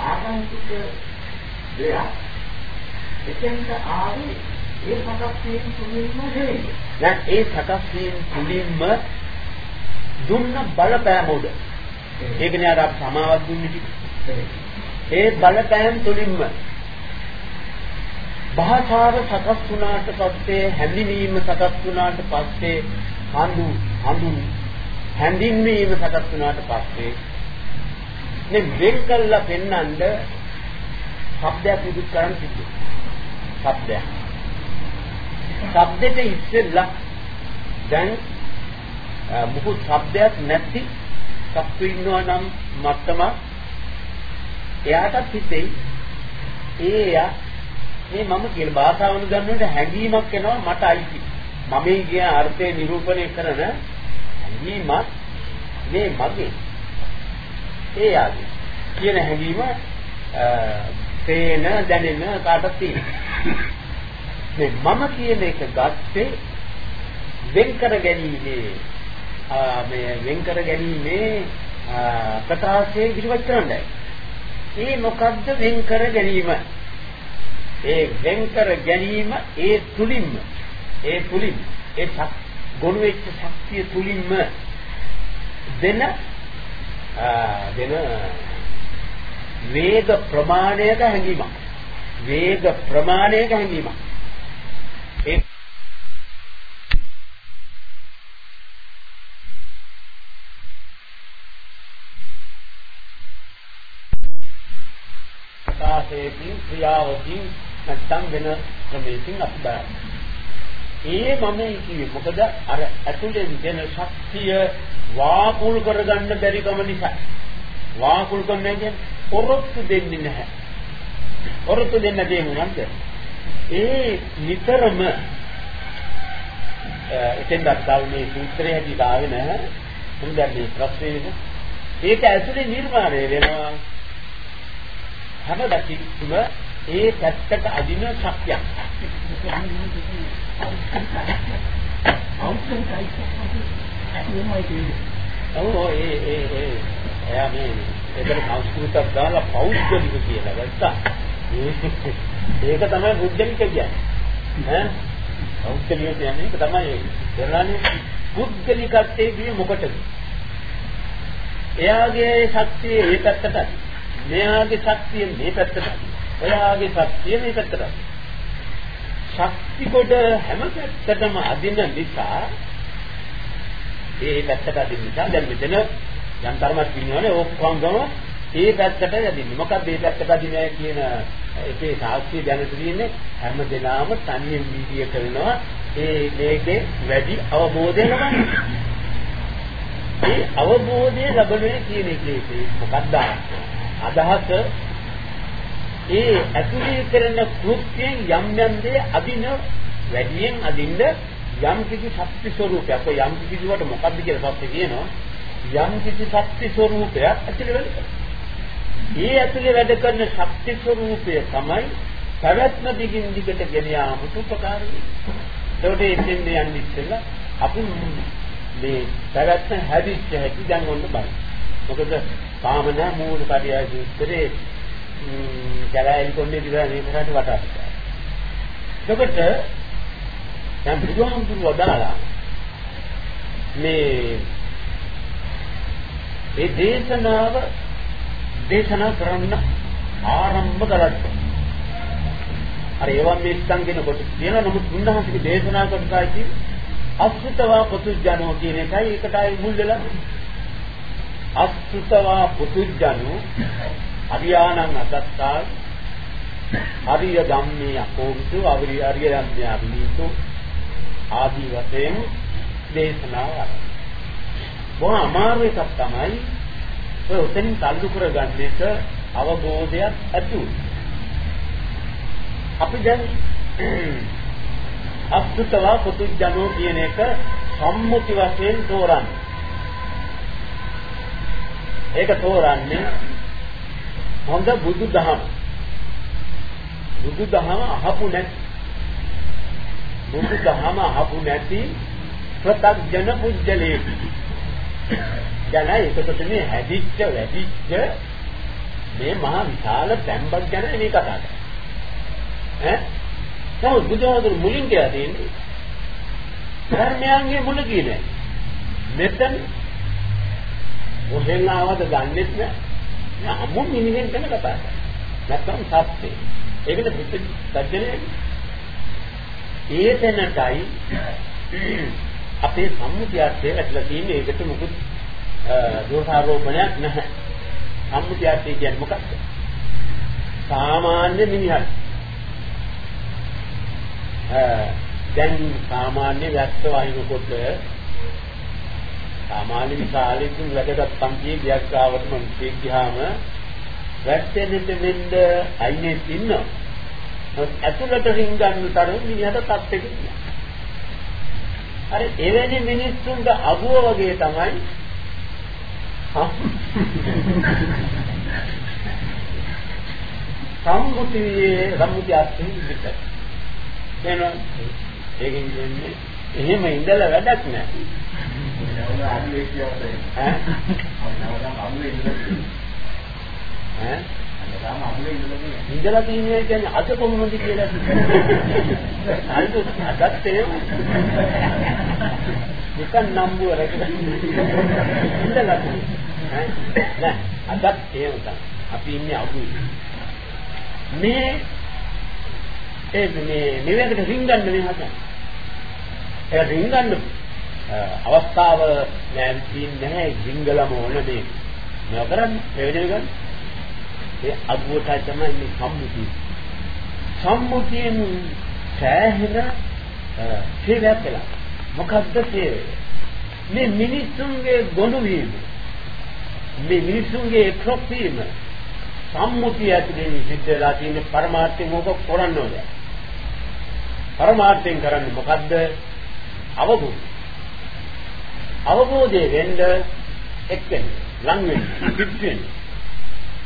ආගන්තුක දෙයක්. එතෙන්ට ආවේ ඒ සකස් වීම තුලින්ම නෙවෙයි. දැන් ඒ සකස් වීම තුලින්ම දුන්න බලපෑම උඩ. ඒකනේ අර සමාවක් දුන්නේ ටික. ඒ බලපෑම් තුලින්ම භාෂාව සකස් වුණාට පස්සේ හැඳිනීම සකස් වුණාට පස්සේ හඳු හඳුන් හැඳින්වීම සකස් වුණාට පස්සේ මේ වෙන් කළා පෙන්වන්න શબ્දයක් විදුත් කරන්න සිද්ධ શબ્දයක් શબ્දෙට ඉස්සෙල්ලා දැන් මොකද શબ્දයක් නැති සත්තු ඉන්නවා නම් මත්තම එයාටත් හිතෙයි. ඒයා මේ මම කියලා භාෂාවනු ගන්නකොට හැඟීමක් එනවා මට අයිති. මමයි කියන අර්ථය නිරූපණය කරන හැඟීමක් මේ මගේ. ඒ ආදී කියන හැඟීම තේන දැනෙන කාටත් තියෙනවා. මේ මම කියන එක ගත්තේ වෙන් කර ගැනීමේ මේ වෙන් කර ගැනීමේ ප්‍රකාශයේ ඉදිරිපත් කරන්නයි. ඒ මොකද්ද වෙන් කර ගැනීම? ඒ වෙන් කර ගැනීම ඒ තුලින්ම ඒ තුලින් ඒ ගොනු වෙච්ච ශක්තිය තුලින්ම දෙන දෙන වේග ප්‍රමාණයක හැඟීමක් වේග ප්‍රමාණයක හැඟීමක් ඒ ප්‍රකාශයකින් ක්‍රියාවකින් නැත්තම් වෙන ක්‍රමයකින් අපි බලන්න. ඒ මම කියේ මොකද අර ඇතුලෙන් දෙන ශක්තිය වාකුල් කරගන්න බැරි කම නිසා. වාකුල් කරන්නේ කියන්නේ ඔරොත්තු දෙන්නේ නැහැ. ඔරොත්තු දෙන්න දේ මොනවද? ඒ නිතරම එතෙන් දැක්කල් මේ සූත්‍රයේ හැටි දාවේ නැහැ. මොකද මේ ප්‍රශ්නේ ඒක ඇතුලේ නිර්මාණය වෙනවා හැම දකින්ම ඒ පැත්තට අදින ශක්තියක්. ඔව් ඒ ඒ ඒ එයා මේ ඒකට සංස්කෘතයක් දාලා පෞද්ගලික කියලා ගත්තා. ඒක තමයි බුද්ධලික කියන්නේ. ඈ පෞද්ගලික කියන්නේ ඒක තමයි කරන්නේ පුද්ගලිකත්වයේ කියේ මොකටද? එයාගේ ශක්තිය ඒ පැත්තට මෙයාගේ ශක්තිය මේ පැත්තට. ඔයාගේ ශක්තිය මේ පැත්තට. ශක්ති කොට හැම පැත්තටම අදින නිසා ඒ පැත්තට අදින නිසා දැන් මෙතන යම් තරමක් ඉන්නවනේ ඔක්කොංගම ඒ පැත්තට යදින්නේ. මොකක්ද මේ පැත්තට අදින්නේ කියන ඒකේ සාක්ෂිය දැන තියෙන්නේ හැම දිනම තනියෙන් වීඩියෝ කරනවා ඒ මේකේ වැඩි අවබෝධය ලබන්න. ඒ අවබෝධය ලැබෙන්නේ කියන එකේ මොකක්ද අදහස ඒ ඇතුලේ කරන කෘත්‍යයෙන් යම් යම් දේ අදින වැඩියෙන් අදින්න යම් කිසි ශක්ති ස්වરૂපයක් ඔය යම් කිසි කිව්වට මොකද්ද කියලා සත්‍ය කියනවා යම් කිසි ශක්ති ස්වરૂපයක් ඇතුලේ වැඩ ඒ ඇතුලේ වැඩ කරන ශක්ති ස්වરૂපය තමයි පැවැත්ම දිගින් දිගට ගෙන යාමට උපකාර වෙන්නේ. ඒකට ඉතින් මේ යන්නේ ඉස්සෙල්ලා අපි මේ පැවැත්ම හැදිච්ච හැටි දැන් ඔන්න බලමු. මොකද පාමනා මූල පරියාය සූත්‍රයේ කැලෑලි කොන්නේ විතර මේ කරාට වටා පිටා. එතකොට දැන් බුදුහාමුදුරුවෝ වදාලා මේ මේ දේශනාව දේශනා කරන්න ආරම්භ කරද්දී අර ඒවා මේ සංගෙන කොට තියෙන නමුත් උන්වහන්සේගේ දේශනා කරලා කිව්වේ අසුතවා පුතුජනෝ කියන එකයි ඒකටයි මුල් වෙලා. අසුතවා පුතුජනෝ අරියාණං අදත්තා අරිය ධම්මේ අකෝවිතු අරිය අරිය ධම්මේ අභිනීතු ආදී වශයෙන් දේශනාව බොහොම අමාරු එකක් තමයි ඔය උතෙන් තල්ලු කරගන්නේක අවබෝධයක් ඇති අපි දැන් (clears throat) අසුතවා පුතුජනෝ කියන එක සම්මුති වශයෙන් තෝරන්නේ. ඒක තෝරන්නේ හොඳ බුදුදහම. බුදුදහම අහපු නැති බුදුදහම අහපු නැති ප්‍රත්‍යජන පුජ්‍යලේ. දැන් ඒකට මේ හැදිච්ච වැඩිච්ච මේ මහා විශාල තැම්බක් ගැන මේ කතා කරන්නේ. ඈ? නමුත් බුදුහාමුදුරු මුලින් කියලා තියෙන්නේ ධර්මයන්ගේ මුල කියන්නේ. මෙතන මොහෙන් ආවද දන්නේ නැහැ. අමු මිනිහෙන් ගැන කතා කරන්නේ. නැත්නම් සත්‍යේ. ඒකද බුද්ධ සත්‍යනේ. ඒ තැනටයි අපේ සම්මුතියත් ඇట్లా තියෙන්නේ ඒකට මොකුත් දෝෂාරෝපණයක් නැහැ. සම්මුතියත් කියන්නේ මොකක්ද? සාමාන්‍ය මිනිහක්. දැන් සාමාන්‍ය වැස්ස වයින්කොට සාමාන්‍ය විශාලකින් වැඩගත් පන්තියේ ගියක් ආවට මං ගියාම වැස්සෙන්නට මෙන්න අයිනේ ඉන්නවා. ඇතුළට රින්ගන්න තරම් මිනිහට තත්ත්වෙක ඉන්නවා. අර එවැනි මිනිස්සුන්ට අගුව වගේ තමයි සම්මුතියේ සම්මුති අර්ථයෙන් විතර. එනවා ඒකෙන් කියන්නේ එහෙම ඉඳලා වැඩක් නැහැ. ඈ? (laughs) ඈ? ඉඳලා තියෙන්නේ කියන්නේ අද කොහොමද කියලා. අද අදත් ඒ නිකන් නම්බුව රැකගෙන ඉඳලා ඈ? නෑ. අදත් ඒ උතන අපි ඉන්නේ අකුයි මේ ඒ මේ මෙවැකට රින්ගන්න මේ හදන්නේ ඒ රින්ගන්න අවස්ථාව නෑ තියෙන්නේ රින්ගලම ඕන මේ නකරන්නේ ප්‍රයෝජන ගන්න ඒ අගුවට තමයි මේ සම්මුතිය. සම්මුතියෙන් සෑහෙන සේවයක් කළා. මොකද්ද සේවය? මේ මිනිසුන්ගේ ගොනු වීම. මේ මිනිසුන්ගේ එක්රොක් වීම සම්මුතිය ඇතුලේ සිද්ධ වෙලා තියෙන පරමාර්ථයෙන් ඕක කරන්න ඕනේ. පරමාර්ථයෙන් කරන්නේ මොකද්ද? අවබෝධය. අවබෝධය වෙන්න එක්කෙනෙක් ලං වෙන්න, පිට වෙන්න.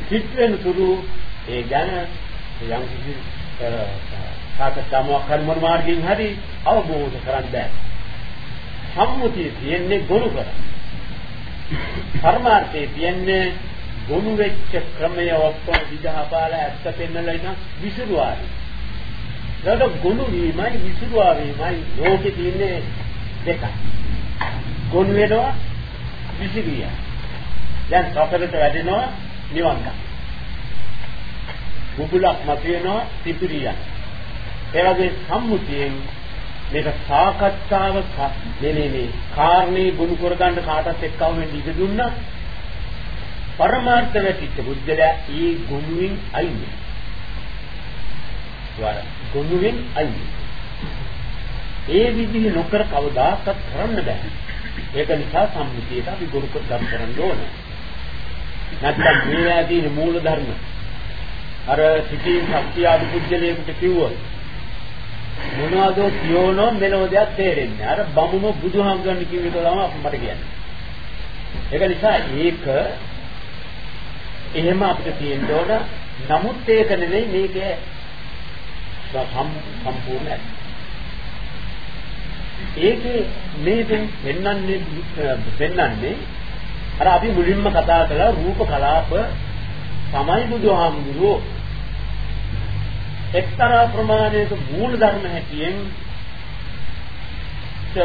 සිත් වෙන සුළු ඒ ගැන යම් කිසි සාකච්ඡාවක් හරි මොන මාර්ගයෙන් හරි අවබෝධ කරගන්න බෑ. සම්මුතිය තියෙන්නේ ගොනු කර. පරමාර්ථයේ තියෙන්නේ ගොනු වෙච්ච ක්‍රමය ඔක්කොම විදහපාලා ඇත්ත පෙන්නලා ඉන්න විසුරුවාරි. ඒකට ගොනු වීමයි විසුරුවා වීමයි ලෝකේ තියෙන්නේ දෙකයි. ගොනු වෙනවා විසිරියා. දැන් සතරට වැඩෙනවා නිවන් ගන්න. බුබුලක් මතුවෙනවා පිපිරියක්. ඒ වගේ සම්මුතියෙන් මේක සාකච්ඡාව නෙනේ නේ කාරණේ ගුණ කරගන්න කාටත් එක්කව වෙන්න ඉඩ දුන්නා. පරමාර්ථ වැටිච්ච බුද්ධලයා ඊ ගුණුවෙන් අයිනේ. වර ගුණුවෙන් අයිනේ. ඒ විදිහ නොකර කවදාකවත් කරන්න බෑ. ඒක නිසා සම්මුතියට අපි ගුරු කරගන්න ඕනේ. නැත්තම් මේවා තියෙන මූල ධර්ම. අර සිටින් ශක්තිය අඩු පුජ්‍යලයකට කිව්වොත් මොනවද කියනෝ මෙලෝ දෙයක් තේරෙන්නේ. අර බමුණු බුදුහාමුදුරන් කිව්ව එක තමයි අපිට කියන්නේ. ඒක නිසා ඒක එහෙම අපිට තියෙන්න ඕන. නමුත් ඒක නෙවෙයි මේකේ සම්පූර්ණ ඒකේ මේකෙන් පෙන්වන්නේ පෙන්වන්නේ අර අපි මුලින්ම කතා කළා රූප කලාප තමයි බුදුහාමුදුරුවෝ එක්තරා ප්‍රමාණයක මූල ධර්ම හැටියෙන්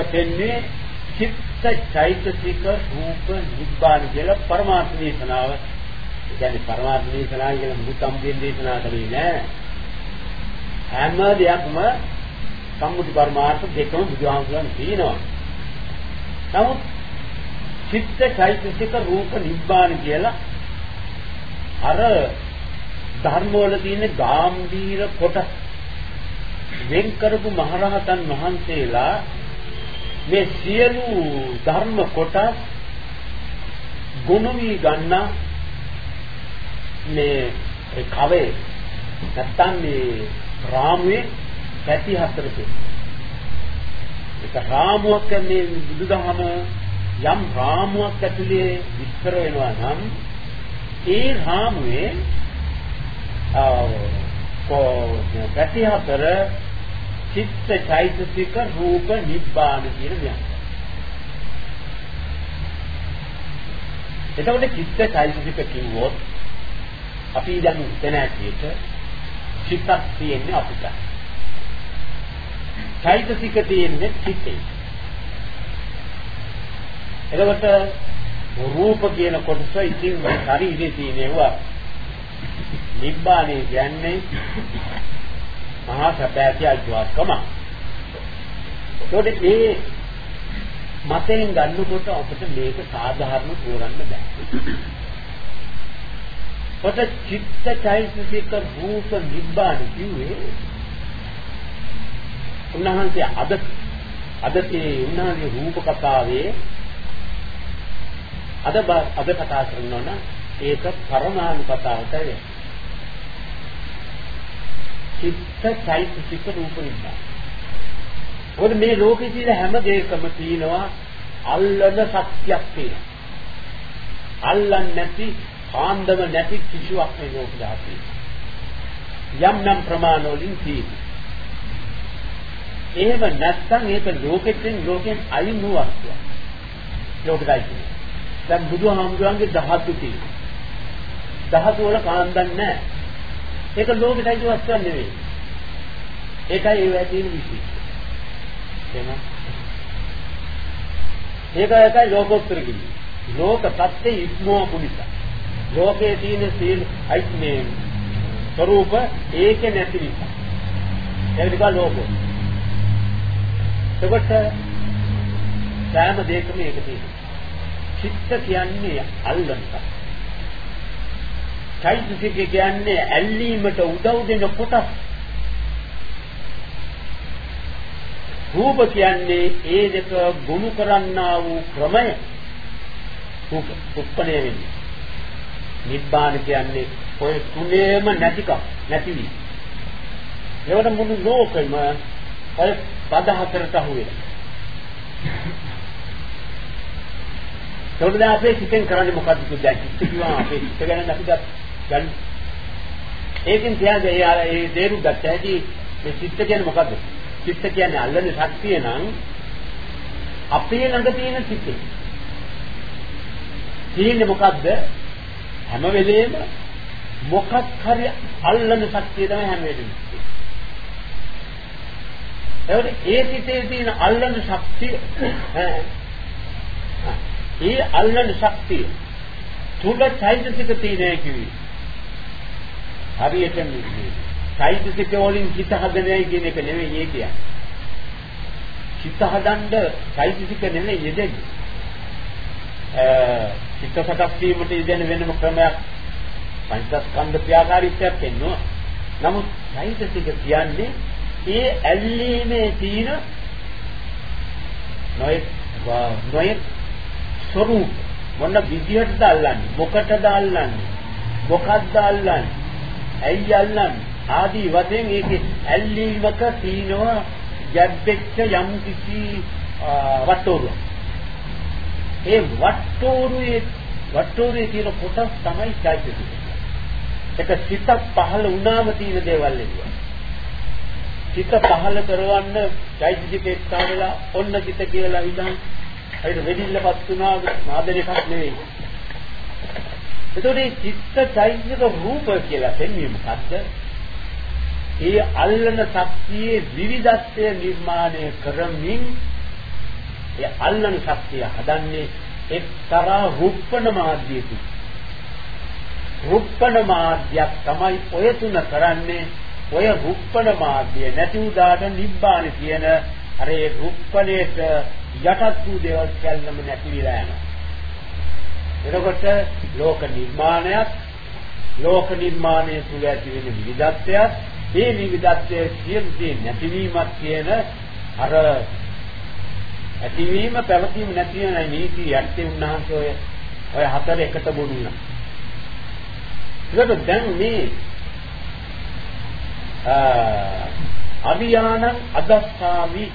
තෙන්නේ චිත්ත චෛතසික රූප නිබ්බාන කියලා පරමාර්ථ දේශනාව. ඒ කියන්නේ පරමාර්ථ දේශනාව කියලා මුතුම් දෙන දේශනාව තමයි නෑ. හැම දෙයක්ම සම්මුති පරමාර්ථ දෙකම බුදුහාමුදුරන් කියනවා නමුත් චිත්ත චෛතසික රූප නිබ්බාන කියලා අර ධර්ම වල තියෙන ගාම්භීර කොට වෙන් කරපු මහරහතන් වහන්සේලා මේ සියලු ධර්ම කොටස් ගුණ වී ගන්න මේ කවේ නැත්තම් මේ රාමුවේ පැති හතරක ඒක රාමුවක් කියන්නේ බුදුදහම යම් රාමුවක් ඇතුලේ විස්තර වෙනවා නම් ඒ රාමුවේ පැති හතර චිත්ත චෛතසික රූප නිබ්බාන කියන මෙයක්. එතකොට චිත්ත චෛතසික කිව්වොත් අපි දැන් හිතන ඇටියට චිත්තක් තියෙන්නේ අපිට. චෛතසික තියෙන්නේ චිත්තේ. එතකොට රූප කියන කොටස ඉතින් මේ ශරීරයේ තියෙනවා නිබ්බානේ කියන්නේ මහා සත්‍යය අජ්වාස්කම. ඒකට මේ මතෙන් ගන්නකොට අපිට මේක සාධාරණ තෝරන්න බෑ. කොට චිත්ත චෛතසික රූප නිබ්බාන කිව්වේ උන්වහන්සේ අද අද මේ උන්වහන්සේ රූප කතාවේ අද අද කතා කරනවා නම් ඒක පරමාණු කතාවට වේ. චිත්ත චෛතසික රූප නිසා. මොකද මේ ලෝකේ තියෙන හැම දෙයකම තියෙනවා අල්ලන සත්‍යක් තියෙනවා. අල්ලන්නේ නැති කාන්දම නැති කිසිවක් මේ ලෝක ධාතුවේ. යම් නම් ප්‍රමාණ වලින් තියෙන්නේ. එහෙම නැත්නම් ඒක ලෝකෙකින් ලෝකෙන් අයින් වූ වස්තුවක්. ලෝකයි කියන්නේ. දැන් බුදුහාමුදුරන්ගේ ධාතු තියෙනවා. ධාතු වල කාන්දක් නැහැ. ඒක ලෝකෙයි වස්තුවක් නෙවෙයි. ඒකයි ඒ වැය තියෙන විශේෂය. එහෙනම් ඒක එකයි ලෝකෝත්තර කියන්නේ. ලෝක සත්‍ය ඉක්මවපු නිසා. ලෝකයේ තියෙන සීල අයිත්මේ ස්වરૂප ඒකේ නැති නිසා. ඒක නිකන් ලෝකෝ. එතකොට සෑම දෙයකම ඒක තියෙනවා. චිත්ත කියන්නේ අල්ලන්නක්. චෛතසික කියන්නේ ඇල්ලීමට උදව් දෙන කොටස්. රූප කියන්නේ ඒ දෙක ගොනු කරන්නා වූ ක්‍රමය. රූප උත්පලය වෙන්නේ. නිබ්බාන කියන්නේ ඔය තුනේම නැතිකම් නැතිවි. ඒවට මුළු ලෝකෙම ඔය පද හතරට අහුවෙලා. ඒකට අපේ සිතෙන් කරන්නේ මොකද්ද කියලා දැන් සිත් කිව්වා අපේ සිත ගැන අපි ගන්න. ඒකෙන් තියාගේ ඒ දේරු ගත්ත හැටි මේ සිත් කියන්නේ මොකද්ද? සිත් කියන්නේ අල්ලන ශක්තිය නම් අපේ ළඟ තියෙන සිතේ. තියෙන්නේ මොකද්ද? හැම වෙලේම මොකක් හරි අල්ලන ශක්තිය තමයි හැම වෙලේම. ඒකට ඒ සිතේ තියෙන අල්ලන ශක්තිය ඒ අල්ලන ශක්තිය තුල චෛතසික තියෙනවා කිවි. හරියට මේ චෛතසික වලින් හිත හදනයි කියන එක නෙවෙයි ඒ කියන්නේ. හිත හදන්න චෛතසික නෙවෙයි යෙදෙන්නේ. අ හිත සකස් වීමට යෙදෙන වෙනම ක්‍රමයක් පංචස්කන්ධ ක්‍රියාකාරීත්වයක් එන්නවා. නමුත් චෛතසික කියන්නේ ඒ ඇල්ලීමේ තියෙන නොයෙක් නොයෙක් ස්වરૂප මොන විදිහටද අල්ලන්නේ? මොකටද අල්ලන්නේ? මොකක්ද අල්ලන්නේ? ඇයි අල්ලන්නේ? ආදී වශයෙන් ඒකේ ඇල්ලීමක තියෙනවා යද්දෙච්ච යම් කිසි වට්ටෝරුව ඒ වට්ටෝරුවේ වට්ටෝරුවේ තියෙන කොටස් තමයි චෛතසික ඒක සිතක් පහළ වුණාම තියෙන දේවල් එනවා. සිත පහළ කරවන්න චෛතසික එක්කා වෙලා ඔන්න සිත කියලා ඉඳන් හරිද වෙඩිල්ලපත් වුණා නාදන එකක් නෙවෙයි. එතකොට මේ චිත්ත චෛතසික රූප කියලා දෙන්නේ මොකද්ද? ඒ අල්ලන ශක්තියේ විවිධත්වය නිර්මාණය කරමින් ඒ අල්ලන ශක්තිය හදන්නේ එක්තරා රුප්පණ මාධ්‍යයකින්. රුප්පණ මාධ්‍යයක් තමයි ඔය තුන කරන්නේ ඔය රුප්පණ මාධ්‍ය නැති උදාට නිබ්බාන කියන අර ඒ රුප්පණයට යටත් වූ දේවල් සියල්ලම නැති විලා යනවා. එතකොට ලෝක නිර්මාණයක් ලෝක නිර්මාණය තුළ ඇති වෙන විවිධත්වයක් ඒ විවිධත්වයේ සියලුදී නැතිවීමක් කියන අර ඇතිවීම පැවතීම නැති වෙන නීති යටි උන්වහන්සේ ඔය ඔය හතර එකට බොනුනා. ඒකට දැන් මේ අවියානං අදස්සාමි.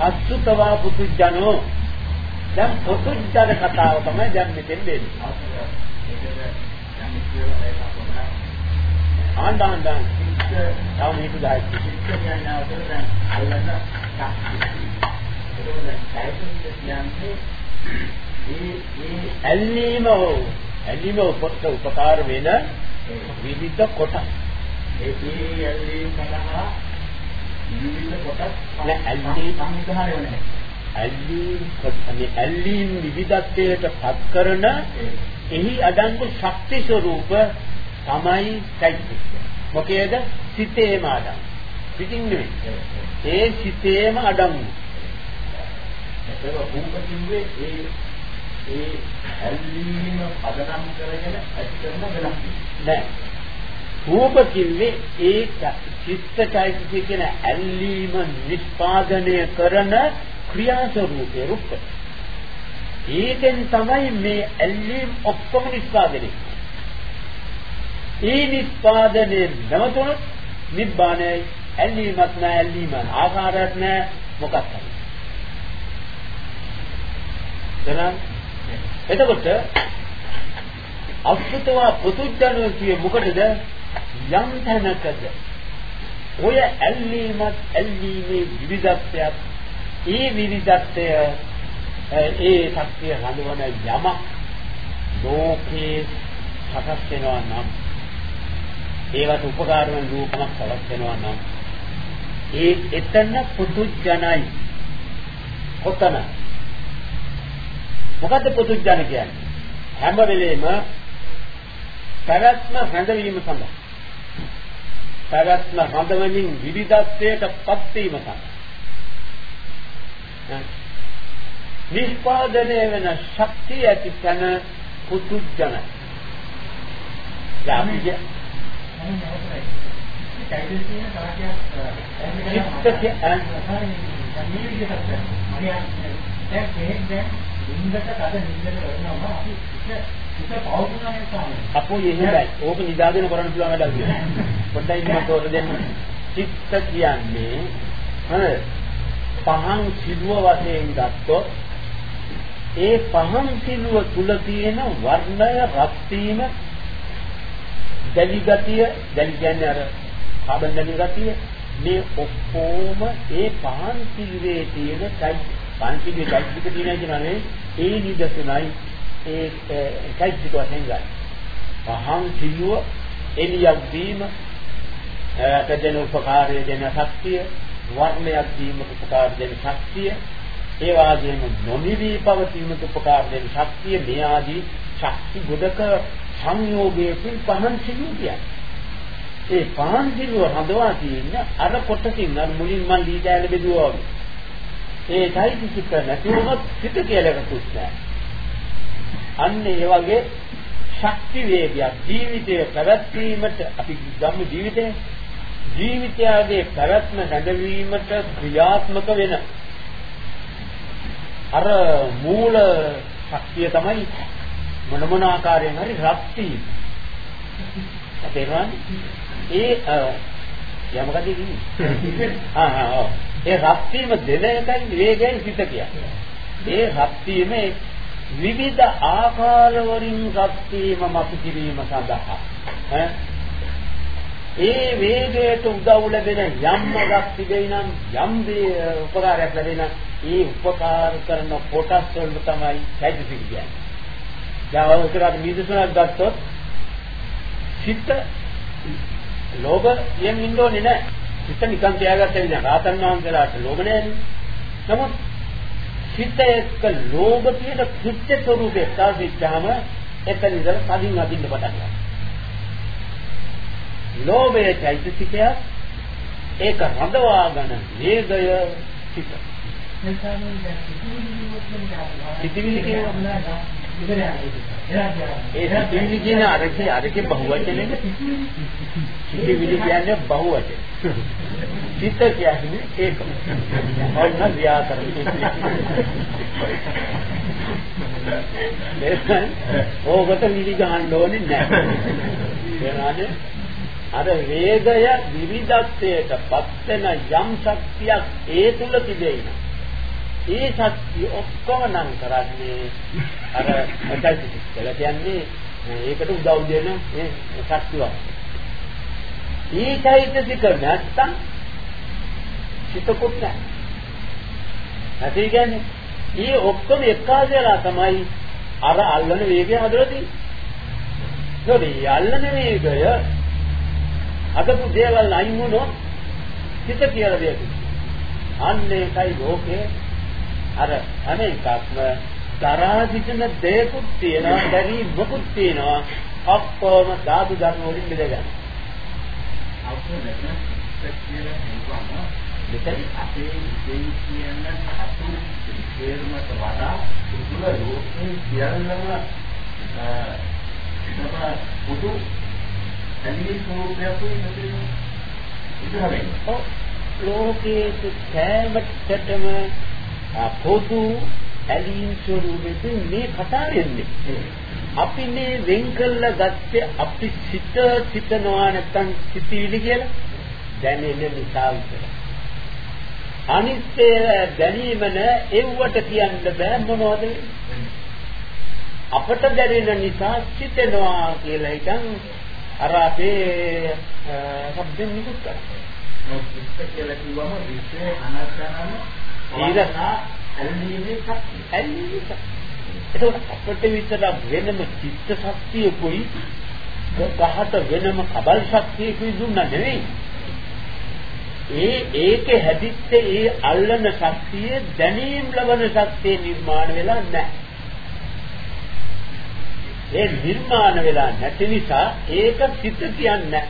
අසුතවා පුදුජනෝ දැන් පුදුජන කතාව තමයි දැන් මෙතෙන් දෙන්නේ. ආණ්ඩාන් දැන් තව මේක ගහයි. කියන්නේ අවතර දැන් අල්ලන්න ඇල්ලීම ඇල්ලීම උපත උපකාර වෙන විවිධ කොටස් ඒ ඒ ඇල්ලීම් සඳහා විවිධ කොටස් නෑ ඇල්ලීම් සංවිධානය වෙන්නේ ඇල්ලීම් කොටනේ ඇල්ලීම් විවිධත්වයට පත් කරන එහි අඩංගු ශක්ති ස්වરૂප තමයි චෛතසික. මොකේද? සිතේම අඩංගු. පිටින් නෙවෙයි. ඒ සිතේම අඩංගු. ඒක රූප කිව්වේ ඒ ඒ ඇල්ලීම පදනම් කරගෙන ඇති කරන වෙනස් නෑ. රූප කිව්වේ ඒ චිත්තචෛතසික කියන ඇල්ලීම නිෂ්පාදනය කරන ක්‍රියා ස්වરૂපේ රූප. ඒකෙන් තමයි මේ ඇල්ලීම් ඔක්කොම නිෂ්පාදනය ඒ නිෂ්පාදනයේ නවතුනොත් නිබ්බානයි ඇල්ලීමක් නැහැ ඇල්ලීම ආකාරයක් නැහැ මොකක් හරි. එහෙනම් එතකොට අසුතවා පුදුජනෝ කියේ මොකටද? යම් තැනකද ඔය ඇල්ලීමත් ඇල්ලීමේ විවිධත්වයක් ඒ විවිධත්වය ඒ ශක්තිය හඳුනන යමක් ලෝකේ සකස් වෙනවා නම් ඒවට උපකාර වන රූපමක් සකස් වෙනවා නම් ඒ එතන පුදුජනයි කොතන මොකද්ද පුදුජන කියන්නේ? හැම වෙලේම පැවැත්ම හැඳවීම සඳහා. පැවැත්ම හඳවමින් විවිධත්වයට පත් වීම සඳහා. නිෂ්පාදනය වෙන ශක්තිය ඇති තැන පුදුජනයි යාපිය චෛතසික කාර්යයක් චිත්තකේ දැන් මේ විදිහට හරියට දැන් කෙනෙක් දැන් නින්දට කඩ නින්දට වෙනවා අපි හිත පවතුනානේ තමයි. අපෝ එහෙමයි. ඕක නිදාගෙන කරන්න පුළුවන් වැඩක් නෙවෙයි. පොඩ්ඩයි මම තෝර දෙන්න. චිත්ත කියන්නේ හරි පහන් සිදුව වශයෙන් ගත්තොත් ඒ පහන් සිදුව තුල තියෙන වර්ණය රත් වීම දැලි ගතිය දැලි කියන්නේ අර කාබන් දැලි ගතිය මේ ඔක්කොම ඒ පහන් සිදුවේ තියෙන පහන් සිදුවේ චෛත්‍යක තියෙන කියන්නේ ඒ නිදසුනයි ඒ චෛත්‍යක වශයෙන් ගන්න. පහන් සිදුව එළියක් දීම දෙන උපකාරය දෙන ශක්තිය වර්ණයක් දීමට උපකාර දෙන ශක්තිය ඒ වගේම නොනිවි පවතීමට උපකාර දෙන ශක්තිය මේ ආදී ශක්ති ගොඩක සංයෝගයෙන් පහන් සිදුව කියන්නේ. ඒ පහන් සිදුව හදවා තියෙන අර කොටසින් අර මුලින් මන් දී කැල බෙදුවා වගේ. ඒ চৈতසික නැතිවම සිත කියලා එකකුත් නැහැ. අන්න ඒ වගේ ශක්ති වේගයක් ජීවිතය පැවැත්වීමට අපි ගම්ම ජීවිතේ ජීවිතයගේ පැවැත්ම නැදවීමට ක්‍රියාත්මක වෙන අර මූල ශක්තිය තමයි මොන මොන ආකාරයෙන් හරි වීම. තේරුණාද? ඒ යමකද? (laughs) ආ ආ. ඒ රත් වීම දෙන එකයි වේගයෙන් සිත කියන්නේ. ඒ රත් වීමේ විවිධ ආකාර වලින් රත් වීම මතු කිරීම සඳහා ඈ ඒ වේගයට උදව් ලැබෙන යම් මගක් තිබෙයි නම් යම් දේ උපකාරයක් ලැබෙන ඒ උපකාර කරන කොටස් වල තමයි චෛතසික කියන්නේ. දැන් ඔයකට නිදසුනක් ගත්තොත් චිත්ත ලෝභ යෙන් ඉන්න ඕනේ නැහැ. චිත්ත නිකන් තියාගත්ත විදිහ රාතන් වහන්සේලාට ලෝභ නැහැ. නමුත් චිත්ත එක්ක ලෝභ කියන කෘත්‍ය ස්වરૂපේ සාධිච්චාම එතන ඉඳලා කදින් අදින්න පටන් ගන්නවා. ලෝභය චෛතසිකය ඒක රඳවාගෙන වේගය චිත්ත. සිතිවිලි කියනවා ඒ සිතිවිලි කියන අරකේ අරකේ බහුවචනේ සිතිවිලි කියන්නේ බහුවචන. චිත්ත කියන්නේ ඒක. ඔන්න ව්‍යාකරණ. දැන් ඕකට නිලි ගහන්න ඕනේ නැහැ. අර වේගය විවිධත්වයට පත් වෙන යම් ශක්තියක් ඒ තුල තිබෙනවා. ඒ ශක්තිය ඔක්කොම නම් කරන්නේ අර චෛතසික කියලා කියන්නේ ඒකට උදව් දෙන ඒ ශක්තියක්. ඒ චෛතසික නැත්තම් හිතකුත් නැහැ. නැති කියන්නේ මේ ඔක්කොම එක්කාසලා තමයි අර අල්ලන වේගය හදලා තියෙන්නේ. ඒ අල්ලන වේගය හදපු දේවල් අයින් වුණොත් හිත කියලා දෙයක්. අන්න ඒකයි ලෝකේ අර හැම එකක්ම දරා සිටින දෙයක්ත් තියෙනවා, දැරීමකුත් තියෙනවා. ඔක්කොම ධාතු ධර්ම වලින් බෙදගන්න. මෙතන අපේ ඉතින් කියන අතු තේරුමට වඩා සුදුල ලෝකේ සියල්ලම අ පොදු ඇලී ස්වરૂපයක් ඉතිරෙන්නේ. ලෝකයේ සෑමටම පොදු ඇලීම් ස්වරූපයෙන් මේ කතා වෙන්නේ. අපි මේ වෙන් කළා ගත්තේ අපි සිත සිතනවා නැත්නම් සිතිවිලි කියලා දැනෙන නිසා විතරයි. අනිත්‍ය දැනීම නෙව්වට කියන්න බෑ මොනවද අපට දැනෙන නිසා සිතෙනවා කියලා හිතන් අර අපේ සම්බෙන් නිකුත් කරනවා. චිත්ත කියලා කිව්වම විශ්වයේ අනත්තනම ඊරසා ඇල්ලීමේ ශක්තිය. ඇල්ලීමේ ශක්තිය. එතකොට අපිට විතර වෙනම චිත්ත ශක්තියකුයි ගහට වෙනම කබල් ශක්තියකුයි දුන්නා නෙවෙයි. ඒ ඒකේ හැදිච්ච ඒ අල්ලන ශක්තිය දැනීම් ලබන ශක්තිය නිර්මාණ වෙලා නැහැ. ඒ නිර්මාණ වෙලා නැති නිසා ඒක සිත කියන්නේ නැහැ.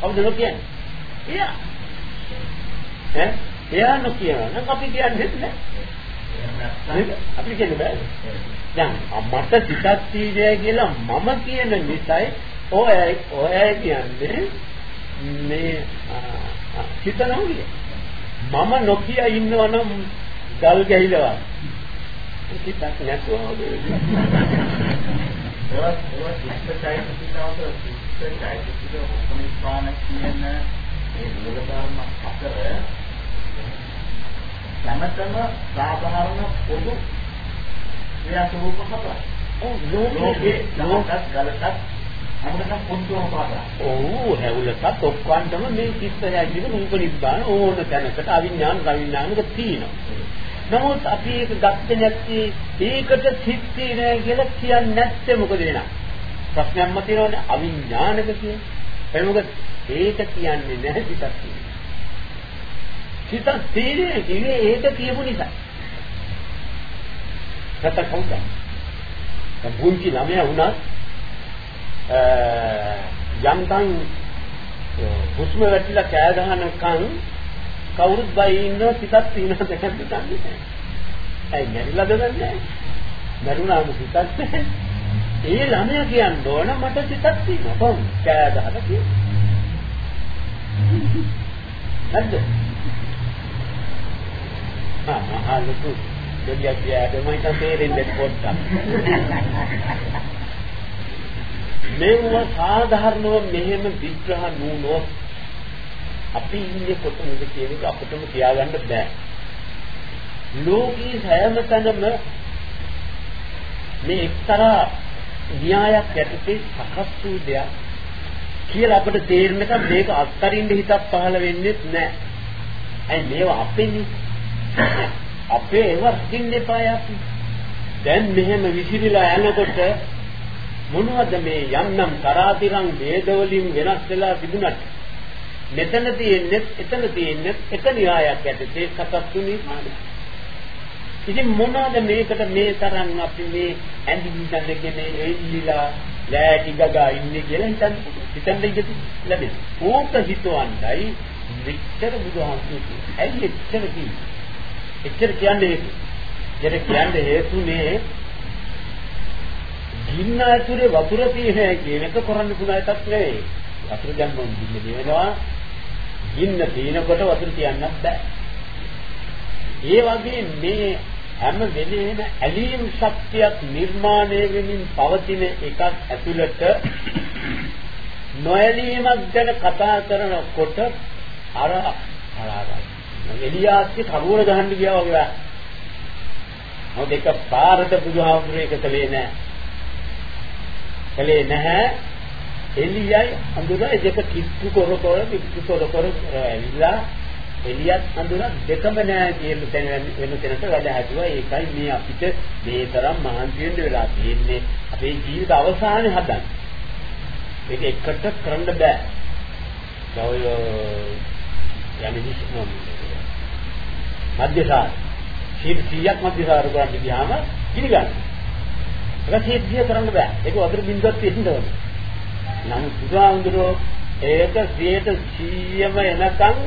කවුද නොකියන්නේ? එයා. ඈ එයා නොකියනවා නම් අපි කියන්නේ නැහැ. අපි කියන්නේ බෑ. දැන් මට සිතක් තියෙන්නේ කියලා මම කියන නිසායි ඔය ඔය කියන්නේ මේ හිතනවා කිය. මම නොකිය ඉන්නවනම් ගල් ගැහිලා හිතක් නැතුව ඒවත් ඒවත් චිත්තචෛතසික අවතර චිත්තචෛතසික උපනිස්වාන කියන ඒ මූලධර්ම අතර සමතම සාධාරණ පොදු ක්‍රියාස්වරූප හතරයි. ඔව් ලෝකේ ලෝකත් ගලටත් හැමදේම පොදුම පාදලා. ඔව් හැවුලටත් ඔක්කොන්ටම මේ චිත්තචෛතසික රූප නිබ්බාන ඕන තැනකට අවිඥාන අවිඥානික තියෙනවා. නමුත් අපි ඒක ගත්තේ නැත්තේ ඒකට සිත් නෑ කියලා කියන්නේ නැත්තේ මොකද වෙනා? ප්‍රශ්නයක් මතිනවනේ අවිඥානික කියන්නේ. ඒ මොකද ඒක කියන්නේ නැහැ සිතක් කියන්නේ. සිතක් තියෙන්නේ කිව්වේ ඒක කියපු නිසා. නැත්නම් කවුද? දැන් පුංචි ළමයා වුණත් යම්තන් හුස්ම වැටිලා කෑ ගහනකන් කවුරුත් බයි ඉන්න සිතක් තියෙනවද නැද්ද දන්නේ නැහැ. ඇයි මැරිලාද දන්නේ නැහැ. මැරුණාම සිතක් නැහැ. ඒ ළමයා කියන්න ඕන මට සිතක් තියෙනවා. කොහොමද? කෑ ගහලා කියනවා. නැද්ද? (laughs) ආ මහා ලොකු දෙවියන් කියලාද මම හිතා තේරෙන්නේ පොඩ්ඩක්. මේව සාධාරණව මෙහෙම විග්‍රහ නුනොත් අපි ඉන්නේ කොතනද කියන එක අපිටම කියාගන්න බෑ. ලෝකී හැම තැනම මේ එක්තරා න්‍යායක් යටතේ සකස් වූ දෙයක් කියලා අපිට තේරෙන්නකම් මේක අත්තරින්න හිතක් පහළ වෙන්නේ නැහැ. ඇයි මේවා අපේනේ? අපේ ඒවා රකින්න එපා අපි. දැන් මෙහෙම විසිරීලා යනකොට මොනවද මේ යම්නම් තරාතිරම් වේදවලින් වෙනස් වෙලා තිබුණත් මෙතන තියෙන්නේ එතන තියෙන්නේ එක න්‍යායක් ඇත්තේ සකස් නිර්මාණය. ඉතින් මොනවාද මේකට මේ තරම් අපි මේ ඇඳින් දැනගෙන එල්ලිලා ලෑටි ගගා ඉන්නේ කියලා හිතන්න හිතන්න ඉඳි ලැබෙන. ඕක හිතවන්නයි විතර බුදුහාමුදුරුවෝ. ඇයි එච්චර කිව්වේ? එච්චර කියන්නේ ඒක. කියන්නේ හේතුනේ ගින්න ඇතුලේ වතුර තියෙන කියන එක කරන්න පුළුවන් එකක් නෙවෙයි. වතුර දැම්මම ගින්න දෙනවා ගින්න තියෙනකොට වතුර තියන්නත් බෑ. ඒ වගේ මේ හැම වෙලේම ඇලීම් ශක්තියක් නිර්මාණය වෙමින් පවතින එකක් ඇතුළත නොඇලීමක් ගැන කතා කරනකොට අර අරාරයි. එලියාස්ගේ කරුවල ගහන්න ගියා වගේ. මොකද එක පාරට බුදුහාමුදුරේ එක කලේ නැහැ. කලේ නැහැ. එළියයි අඳුරයි දෙක කිට්ටු කර කර කිට්ටු කර කර ඇවිල්ලා එළියත් අඳුර දෙකම නෑ කියන තැන වෙන තැනට වැඩ හැදුවා. ඒකයි මේ අපිට මේ තරම් මහන්සි වෙන්න වෙලා තියෙන්නේ. අපේ ජීවිත අවසානයේ හදන්න. මේක එකට කරන්න බෑ. ඔය යන්නේ විශ්නෝ මධ්‍යසාර 100ක් මධ්‍යසාර කරන්න ගියාම පිළිගන්න ඒක සිද්ධිය කරන්න බෑ ඒක වතුර බින්දුවක් තියෙන්න ඕනේ නම් බුදුහාමුදුරෝ ඒක 100%ම එනකන්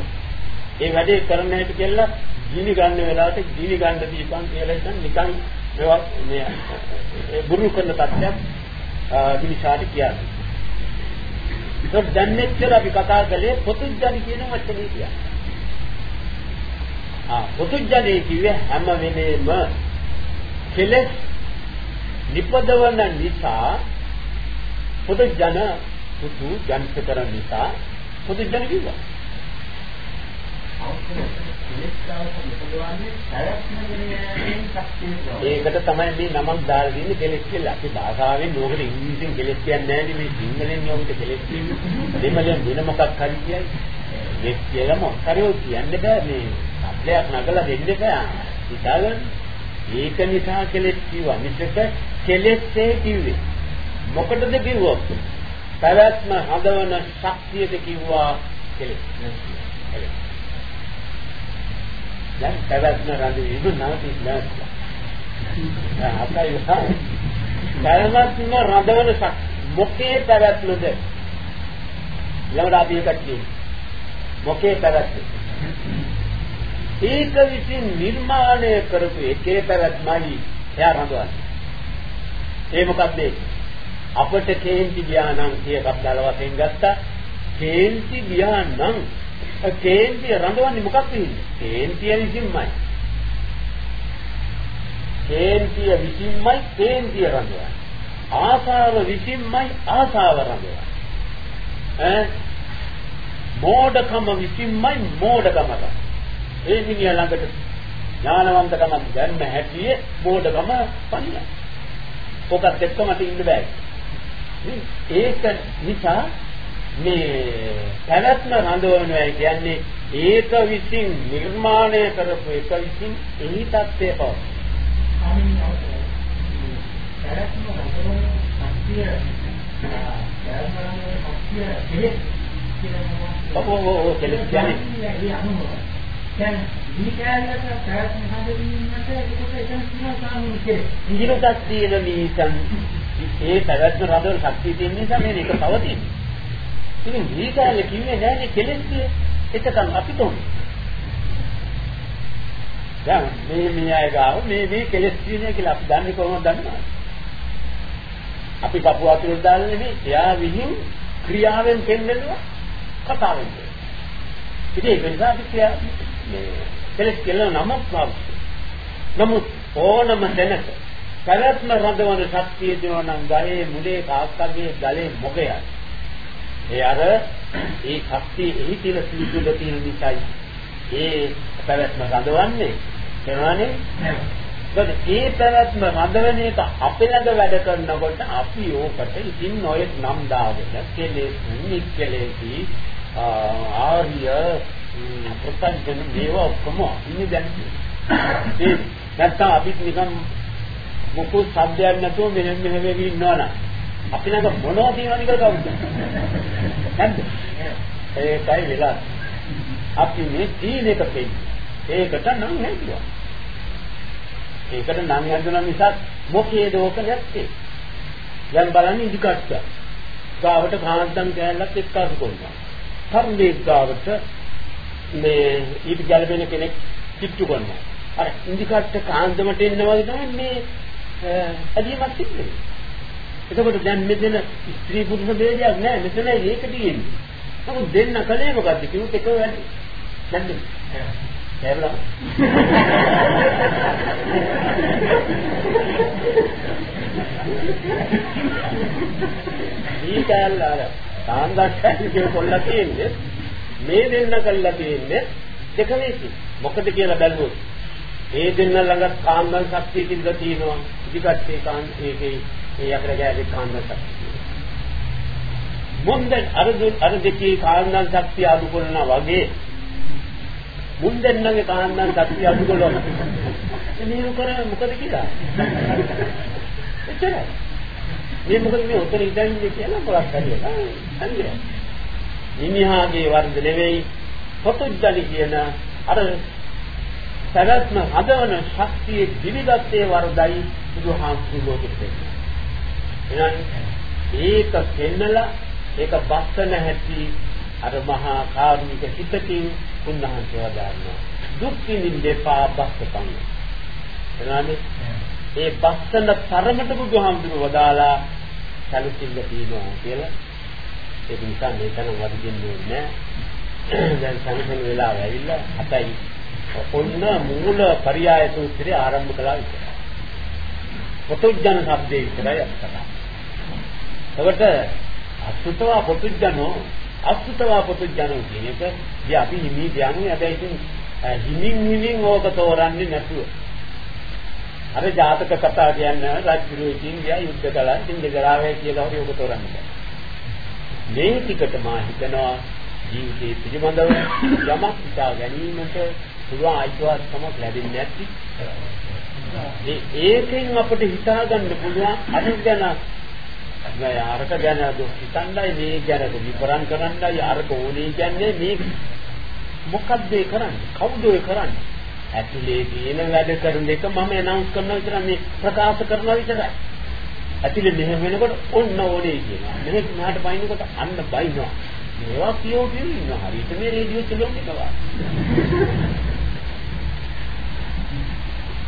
ඒ වැඩේ කරන්න හැටි කියලා ගිනි ගන්න වෙලාවට ගිනි ගන්න දීපන් කියලා ඉතින් නිකන් මේවා මේ බුරු කරන තත්ත්වයක් දිනිසාට කියන්නේ. ඒක දැන් මෙච්චර අපි කතා කළේ පොතුජ්ජන කියන වචනේ කියන්නේ. ආ පොතුජ්ජනේ කිව්වේ හැම වෙලේම කෙලස් නිපදවන නිසා පොදු ජන පුතු ජනිත කරන නිසා පොදු ජන කිව්වා. ඒකට තමයි මේ නමක් දාලා දෙන්නේ කෙලෙස් කියලා. අපි භාෂාවෙන් නෝකට ඉංග්‍රීසියෙන් කෙලෙස් කියන්නේ නැහැ මේ සිංහලෙන් නෝකට කෙලෙස් කියන්නේ. දෙමළෙන් වෙන මොකක් හරි කියයි. මේ කියලා මොකක් හරි කියන්න බෑ මේ සම්ලයක් නගලා දෙන්න බෑ. හිතාගන්න. ඒක නිසා කෙලෙස් කිව්වා. මිසක කෙලෙස්සේ කිව්වේ. මොකටද කිව්වොත්? පැවැත්ම හදවන ශක්තියට කිව්වා කෙලෙස්. දැන් පැවැත්ම රඳු ඉදු නවතිලා. අපයි පැවැත්ම රඳවන ශක්තිය මොකේ පැවැත්මද? ළමඩ අපි එකක් කියන්නේ. මොකේ පැවැත්ම? ඒක විසින් නිර්මාණය කරපු එකේ පැවැත්මයි එයා රඳවන්නේ. ඒ මොකක්ද අපට කේන්ති ධානං කියලාක් දාලා වශයෙන් ගත්තා. කේන්ති ධානං කේන්ති රඳවන්නේ මොකක්ද ඉන්නේ? කේන්තිය විසින්මයි. කේන්තිය විසින්මයි කේන්තිය රඳවන්නේ. ආසාව විසින්මයි ආසාව රඳවන්නේ. ඈ මෝඩකම විසින්මයි මෝඩකම රඳවන්නේ. ඒ මිනිහා ළඟට ඥානවන්තකමක් ගන්න හැටියේ මෝඩකම පන්නේ. ඔකත් එක්කම ඉන්න බෑ. ඒක නිසා මේ පැවැත්ම රඳවනවා කියන්නේ ඒක විසින් නිර්මාණය කරපු එක විසින් එහි தත්ත්වය පව. පැවැත්ම රඳවන ශක්තිය පැවැත්ම රඳවන ශක්තිය කෙලෙස් කියලා ඔව් ඔව් ඔව් කෙලෙස් කියන්නේ දැන් දීකෑල්ලක ප්‍රයත්න හදමින්නට ඒකට එතන තියෙන සාමුණු කෙරේ. ඉංගිනකක් තියෙන මිනිසන් ඒ පැවැත්ම රඳවන ශක්තිය තියෙන නිසා මේ එක පවතින. ඉතින් දීකෑල්ල කිව්වේ නෑනේ කෙලෙස් කිය. එතකන් අපි තෝමු. දැන් මේ මේ අය ගාව මේ මේ කෙලෙස් තියෙන කියලා අපි දන්නේ කොහොමද දන්නවද? අපි පපුව අතුරට දාන්නේ නෙමෙයි. එයා විහිං ක්‍රියාවෙන් පෙන්නනවා කතාවෙන්. ඉතින් ඒ නිසා අපි ක්‍රියා කෙලෙස් කියලා නමක් පාවිච්චි. නමුත් ඕනම දැනක පැවැත්ම රඳවන ශක්තිය දෙනවා නම් ගලේ මුලේ කාක්කගේ ගලේ මොකයයි. ඒ අර ඒ ශක්තිය එහි තියෙන සීතුල තියෙන නිසායි ඒ පැවැත්ම රඳවන්නේ. එනවනේ. ඒ පැවැත්ම රඳවන එක අපේ ළඟ වැඩ කරනකොට අපි ඕකට ඉතින් නොයෙක් නම් දාගෙන කෙලෙස් නික්කලේසි ආර්ය ප්‍රත්‍යක්ෂ මේවා ඔක්කොම ඉන්නේ දැන්. ඒ නැත්තම් අපිත් නිකන් මොකෝ සද්දයක් නැතුව මෙහෙම මෙහෙම වෙවි ඉන්නවනම් අපි ළඟ මොනවද තියෙනවද කියලා කවුද? නැද්ද? ඒකයි වෙලා. අපි මේ තීන එක පෙන්නේ ඒකට නම් හැදුවා. ඒකට නම් හැදුනා නිසා මොකේද ඕක නැත්තේ දැන් බලන්න ඉදිකට්ට. ගාවට කාන්දම් කෑල්ලක් එක්කාසු කරනවා කර්මයේ ගාවට මේ ඊට ගැළපෙන කෙනෙක් කිට්ටු කරනවා. අර ඉන්දිකට්ට කාන්දමට එන්න වගේ තමයි මේ ඇදීමක් තිබෙන්නේ. එතකොට දැන් මෙතන ස්ත්‍රී පුරුෂ ભેදයක් නැහැ. මෙතන ඒක තියෙන්නේ. නමුත් දෙන්න කලේ මොකද්ද කිව්වොත් එක වැඩි. නැද්ද? හැරලා. (laughs) ඊකල්ලාර තාන්දක් කියන කොල්ල තියෙන්නේ මේ දෙන්න කළා තියෙන්නේ දෙක වේසි. මොකද කියලා බැලුවොත් ඒ දෙන්න ළඟ කාන්දන් ශක්තිය කිව්ද තියෙනවා. ඉදිකට්ටේ කාන් ඒකේ ඒ යකඩ ගෑවේ කාන්දන් ශක්තිය. මුන්දෙන් අර අර දෙකේ කාන්දන් ශක්තිය අඩු කරනවා වගේ මුන්දෙන්නගේ කාන්දන් ශක්තිය අඩු කරනවා. මේ කරන්නේ මොකද කියලා? එච්චරයි. මේ මොකද මේ උතර ඉඳන්නේ කියලා මොකක් හරි. හරිද? මිනිහාගේ වර්ධ නෙවෙයි පොතුජ්ජලි කියන අර සරත්ම හදවන ශක්තියේ දිවිගත්තේ වර්ධයි බුදුහාමුදුරුවෝ කිව්වේ. එහෙනම් ඒක දෙන්නලා ඒක බස්සන හැටි අර මහා කාරුණික හිතකින් උන්වහන්සේ වදාරනවා. දුක් විඳින්න දෙපා බස්සපන්. එනවානේ ඒ බස්සන තරමට බුදුහාමුදුරුවෝ වදාලා සැලකිල්ල තියනවා කියලා ඒක නිසා මේ තරම් වදින්නේ නැහැ. දැන් සංසන වෙලාව ඇවිල්ලා අපයි ඔන්න මූල පරියාය සූත්‍රය ආරම්භ කළා විතරයි. පොතුජන શબ્දේ විතරයි අපි කතා. එතකොට අසුතවා පොතුජනෝ අසුතවා පොතුජනෝ කියන එක දී අපි හිමි ධානයේ හැබැයි ඉතින් හිමින් හිමින් ඕක තෝරන්නේ නැතුව අර ජාතක කතා කියන්නේ රජුරු ඉතින් ගියා යුද්ධ කළා ඉතින් දෙගලාවේ කියලා හරි ඕක තෝරන්නේ මේ ටිකට මා හිතනවා ජීවිතයේ පිළිබඳව යමක් හිතා ගැනීමට පුළුවන් අයිතිවාසිකමක් ලැබෙන්නේ නැති. මේ ඒකෙන් අපිට හිතා ගන්න පුළුවන් අර ගැන මේ අරක ගැන හිතන්නයි මේ ගැන විපරම් කරන්නයි අරක ඕනේ කියන්නේ මේ මොකද්ද ඒ කරන්නේ? කවුද ඒ කරන්නේ? ඇතුලේ තියෙන වැඩ කරන එක මම ඇනවුන්ස් කරනවා විතර මේ ප්‍රකාශ කරනවා විතරයි. ඇතුලේ මෙහෙම වෙනකොට ඔන්න ඕනේ කියනවා මෙහෙ නාට බයින්නකොට අන්න බයිනවා. මේවා කියෝ කියෝ ඉන්නවා. හරියට මේ රේඩියෝ චලෝන් එකවා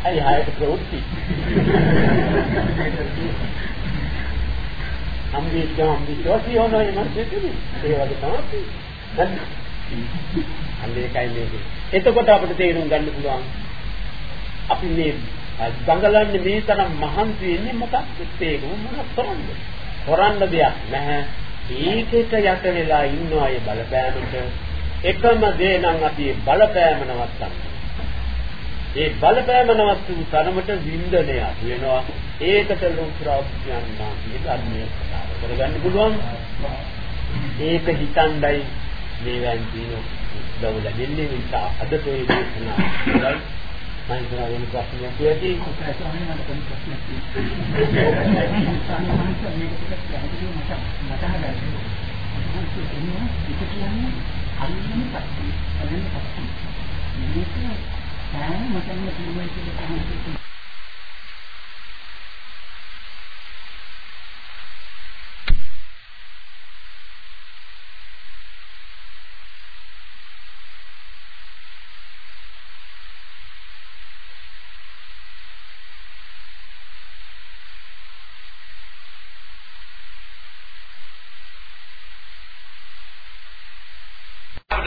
අයි හයට ප්‍රවෘත්ති. අම්බිච්චා අම්බිච්චා කියනවා මේ මාසෙදී ඒ වගේ තමයි. දැන් අන්න ඒකයි මේක. එතකොට අපිට තේරුම් ගන්න පුළුවන් අපි මේ දඟලන්නේ මේ තරම් මහන්සි වෙන්නේ මොකක්ද? ඒක මොනවද කරන්නේ? කරන්න දෙයක් නැහැ. ඒකෙට යට වෙලා ඉන්න අය බලපෑමට. එකම දේ නම් අපි බලපෑම නවත්තන්න. ඒ බලපෑම නවත්තු තරමට වින්දනයක් වෙනවා. ඒකට ලෝකරාජ්‍යයන් නාමයේ ධර්මයේ කතා කරගන්න පුළුවන්. ඒක හිතණ්ඩයි මේ වැන් තියෙන උදව් ලැබෙන්නේ නිසා අදට ඒ දේශනා කරලා මම හිතනවා වෙන ප්‍රශ්නයක් තියෙද්දි ඔකයි ස්වාමීන් වහන්සේ කෙනෙක් ප්‍රශ්නයක් තියෙනවා. ස්වාමීන් වහන්සේ මේක ටිකක් පැහැදිලිව මට මතහ ගන්න. මහන්සිය එන්නේ ඒක කියන්නේ අල්ලන පැත්තයි. අල්ලන පැත්තයි. මේක සෑම මතම තියෙනවා කියලා තමයි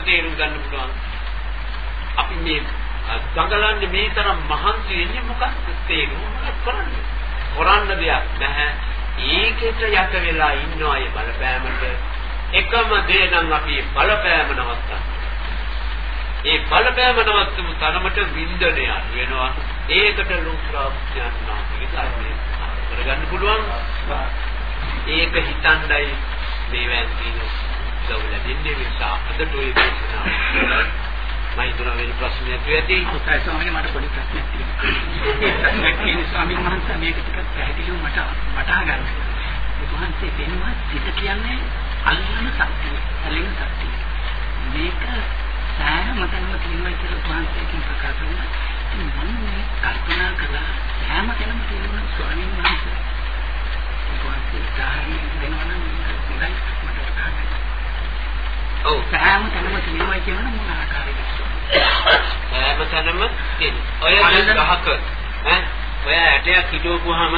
තේරුම් ගන්න පුළුවන්. අපි මේ දඟලන්නේ මේ තරම් මහන්සි වෙන්නේ මොකක්ද තේරුම් මොකක්ද කරන්නේ? කරන්න දෙයක් නැහැ. ඒකෙට යට වෙලා ඉන්න අය බලපෑමට එකම දේ නම් අපි බලපෑම නවත්තන්න. ඒ බලපෑම නවත්තමු තරමට වින්දනය වෙනවා. ඒකට ලෝකරාජ්‍යයන් නම් කරගන්න පුළුවන්. ඒක හිතණ්ඩයි මේ වැන් තියෙනවා. උදව් ලැබෙන්නේ නිසා අදට ඔය දේශනාව මම හිතනවා වෙන ප්‍රශ්නයක් ඇති. ඔකයි ස්වාමීනි මට පොඩි ප්‍රශ්නයක් තියෙනවා. මේ ස්වාමීන් වහන්සේ මේක ටිකක් පැහැදිලිව මට වටහා ගන්න. වහන්සේ කියනවා සිත කියන්නේ අල්ලන ශක්තිය, ඇලෙන ශක්තිය. මේක සෑම තැනම තියෙනවා කියලා වහන්සේකින් ප්‍රකාශ වුණා. මම මේ කල්පනා කළා සෑම තැනම තියෙනවා ස්වාමීන් වහන්සේ. වහන්සේ උදාහරණයක් දෙනවා නම් හොඳයි මට වටහා ගන්න. ඔව් සෑම තැනම තියෙනවා කියන මොන ආකාරයකද? සෑම තැනම තියෙනවා. ඔය ගහක ඈ ඔය ඇටයක් හිටවපුවාම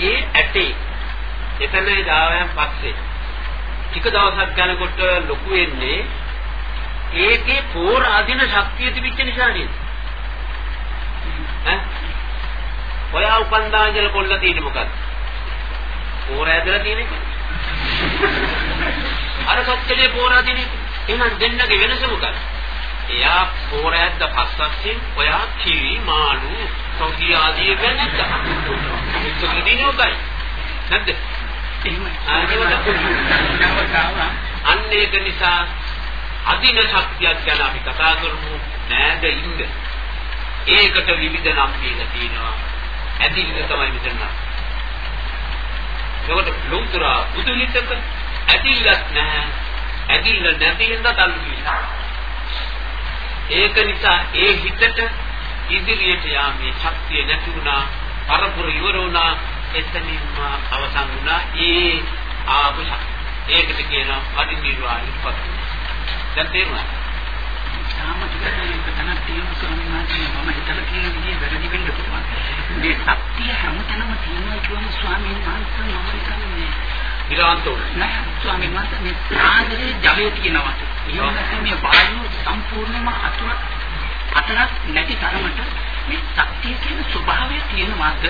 ඒ ඇටේ එතනයි දාවයන් පස්සේ ටික දවසක් යනකොට ලොකු වෙන්නේ ඒකේ පෝර අදින ශක්තිය තිබිච්ච නිසා නේද? ඈ ඔයා උපන්දා ඉඳලා කොල්ල තියෙන්නේ මොකද්ද? පෝර ඇදලා තියෙන්නේ අර කොච්චරේ පෝරාදිනේ එහෙනම් දෙන්නගේ වෙනස මොකක්ද? එයා පෝරෑද්ද පස්සක්ෙන් ඔයා කිරි මාළු සෞදි ආදී වෙන්නත්. ඒක දිනෝකයි. නැද්ද? අන්න ඒක නිසා අදින ශක්තියක් ගැන අපි කතා කරමු නෑද ඉන්න. ඒකට විවිධ නම් දීලා තියෙනවා. ඇදින්න තමයි මෙතන. ඒකට ලොකුතර බුදුනිතක ඇදිල්ලක් නැහැ. ඇදිල්ල නැති හින්දා තල්ලු කියලා. ඒක නිසා ඒ හිතට ඉදිරියට යාමේ ශක්තිය නැති වුණා. පරපුර ඉවර වුණා. එතනින්ම අවසන් වුණා. ඒ ආපු ඒකට කියනවා පරිනිර්වාණයපත්. දැන් තේරුණා? සාමතිකයෙන් කතනක් තියෙන ස්වාමීන් වහන්සේ මම හිතලා කියන විදිහ වැරදි වෙන්න පුළුවන්. මේ සත්‍ය හැමතැනම තියෙනවා කියන ස්වාමීන් වහන්සේ මම හිතන්නේ විරාන්තෝ නෑ ස්වාමීන් වහන්සේ මේ ආදරේ ජවයේ තියෙනවා. ඒ වගේම මේ වායුව සම්පූර්ණයෙන්ම අතුර අතරක් නැති තරමට මේ සත්‍ය කියන ස්වභාවය තියෙනවාද?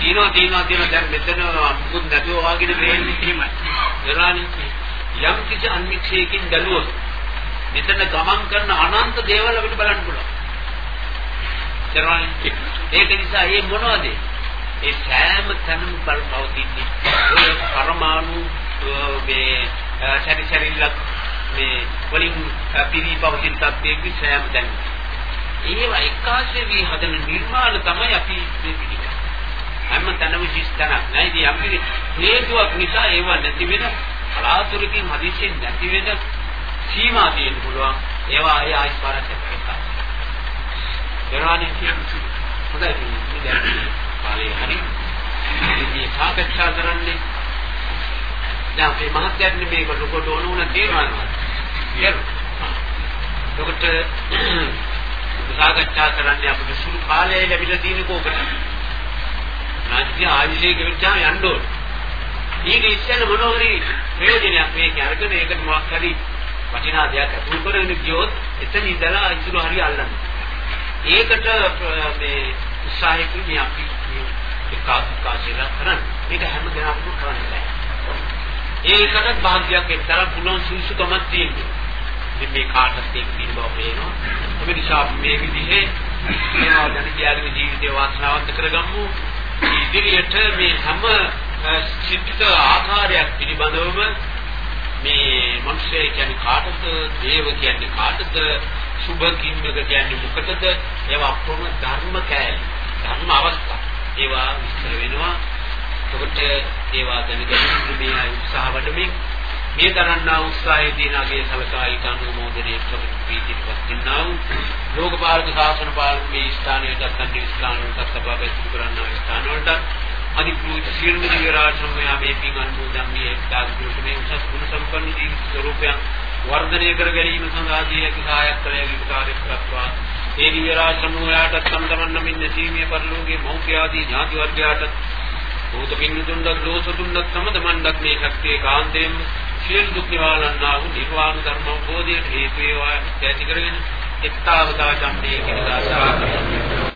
තියෙනවා තියෙනවා තියෙනවා දැන් මෙතන මුකුත් නැතුව වාගෙන වෙන්නේ එහෙමයි. දරානි යම් කිසි අන්වික්ෂයකින් බැලුවොත් මෙතන ගමන් කරන අනන්ත දේවල් අපිට බලන්න පුළුවන්. කරන්නේ. ඒක නිසා මේ මොනවද? ඒ සෑම තැනම බල පවතින්නේ ඔය පරමාණු මේ ශරීරයක් මේ වලින් පිරිපවතින තත්ත්වයේ සෑම තැනම. ඒවා එකාසේ වී හදන නිර්මාණ තමයි අපි මේ පිළිගන්නේ. හැම තැනම හිස්තනක් නෑ. ඉතින් අපි හේතුවක් නිසා ඒවා නැති වෙන කලාතුරකින් හදිස්සියෙන් නැති වෙන සීමා තියෙන්න පුළුවන්. ඒවා අය ආයිස්පාරක් කරලා. දරවන්නේ කියන්නේ හොඳයි මේ දැන් කාලේ හරි මේ සාකච්ඡා කරන්නේ දැන් අපේ මහත්යන් මේක ලොකොට ඕන උන තේරවනවා. එතකොට සාකච්ඡා කරන්නේ අපිට සුළු කාලය ලැබිලා තියෙන කෝකට. රාජ්‍ය ආයුෂයේ ගෙවිච්චාම යන්න ඕන. ඊට ඉස්සෙල්ලා මොනෝරි ප්‍රයෝජනයක් මේක අරගෙන ඒකට මොකක් හරි වටිනා දෙයක් අතුරු කරගෙන ගියොත් එතන ඉඳලා ඉතුරු හරිය අල්ලන්න. ඒකට මේ උත්සාහයකින් මේ අපි එකාකාශීලා කරන්නේ. මේක හැම දෙනාම කරන්න බෑ. ඒකට භාග්‍යයක් එක්තරා පුළුවන් සුසුකමක් තියෙනවා. ඉතින් මේ කාටත් ඒක පිළිබව පේනවා. ඒ නිසා මේ විදිහේ මේවා දැන කියාගෙන ජීවිතේ වාසනාවන්ත කරගමු. ඉදිරියට මේ හැම සිද්ධ ආකාරයක් පිළිබඳවම මේ මිනිස්සෙ කියන්නේ කාටද දේව කියන්නේ කාටද සුභ කින්නක කියන්නේ මොකටද ඒවා අපොම ධර්ම කෑලි ධර්ම අවස්ථා ඒවා විස්තර වෙනවා. එතකොට ඒවා දැනගන්න මේ උත්සාහ වඩමින් මේ දරන්නා උත්සාහයේ දීනාගේ සලකා ඊට අනුමෝදනයේ ප්‍රතිපීතිපත් වෙනා වූ ලෝකපාලක ශාසන පාලක මේ ස්ථානයේ දත්තන් ස්ථානවලට සබාවෙත් කරන්නා ස්ථාන වලට. අධිපූජ්‍ය සියලුම දිවරාජ්‍යම මේ පින් අනුමෝදන් මේ එක්තාවුට මේ උසස් ගුණ සම්පන්න ජීවිත ස්වරූපයන් වර්ධනය කර ගැනීම සඳහා දීයක සහායක් කළ යුතු කාර්ය කරත්වා ඒ දිවරාජ සමූහයාට සම්දමන්න මින් සීමිය පරිලෝකයේ මෞඛ්‍ය ආදී ඥාති වර්ගයාට භූත පින්දුන්ද ලෝසතුන්ද සමදමණ්ඩක් මේ ශක්තිය කාන්තේම සියලු දුක් නිවාලන්නා වූ නිර්වාණ ධර්ම අවබෝධයට හේතු වේවා ඇති කරගෙන එක්තාවතා චම්පේ කියලා සාකච්ඡා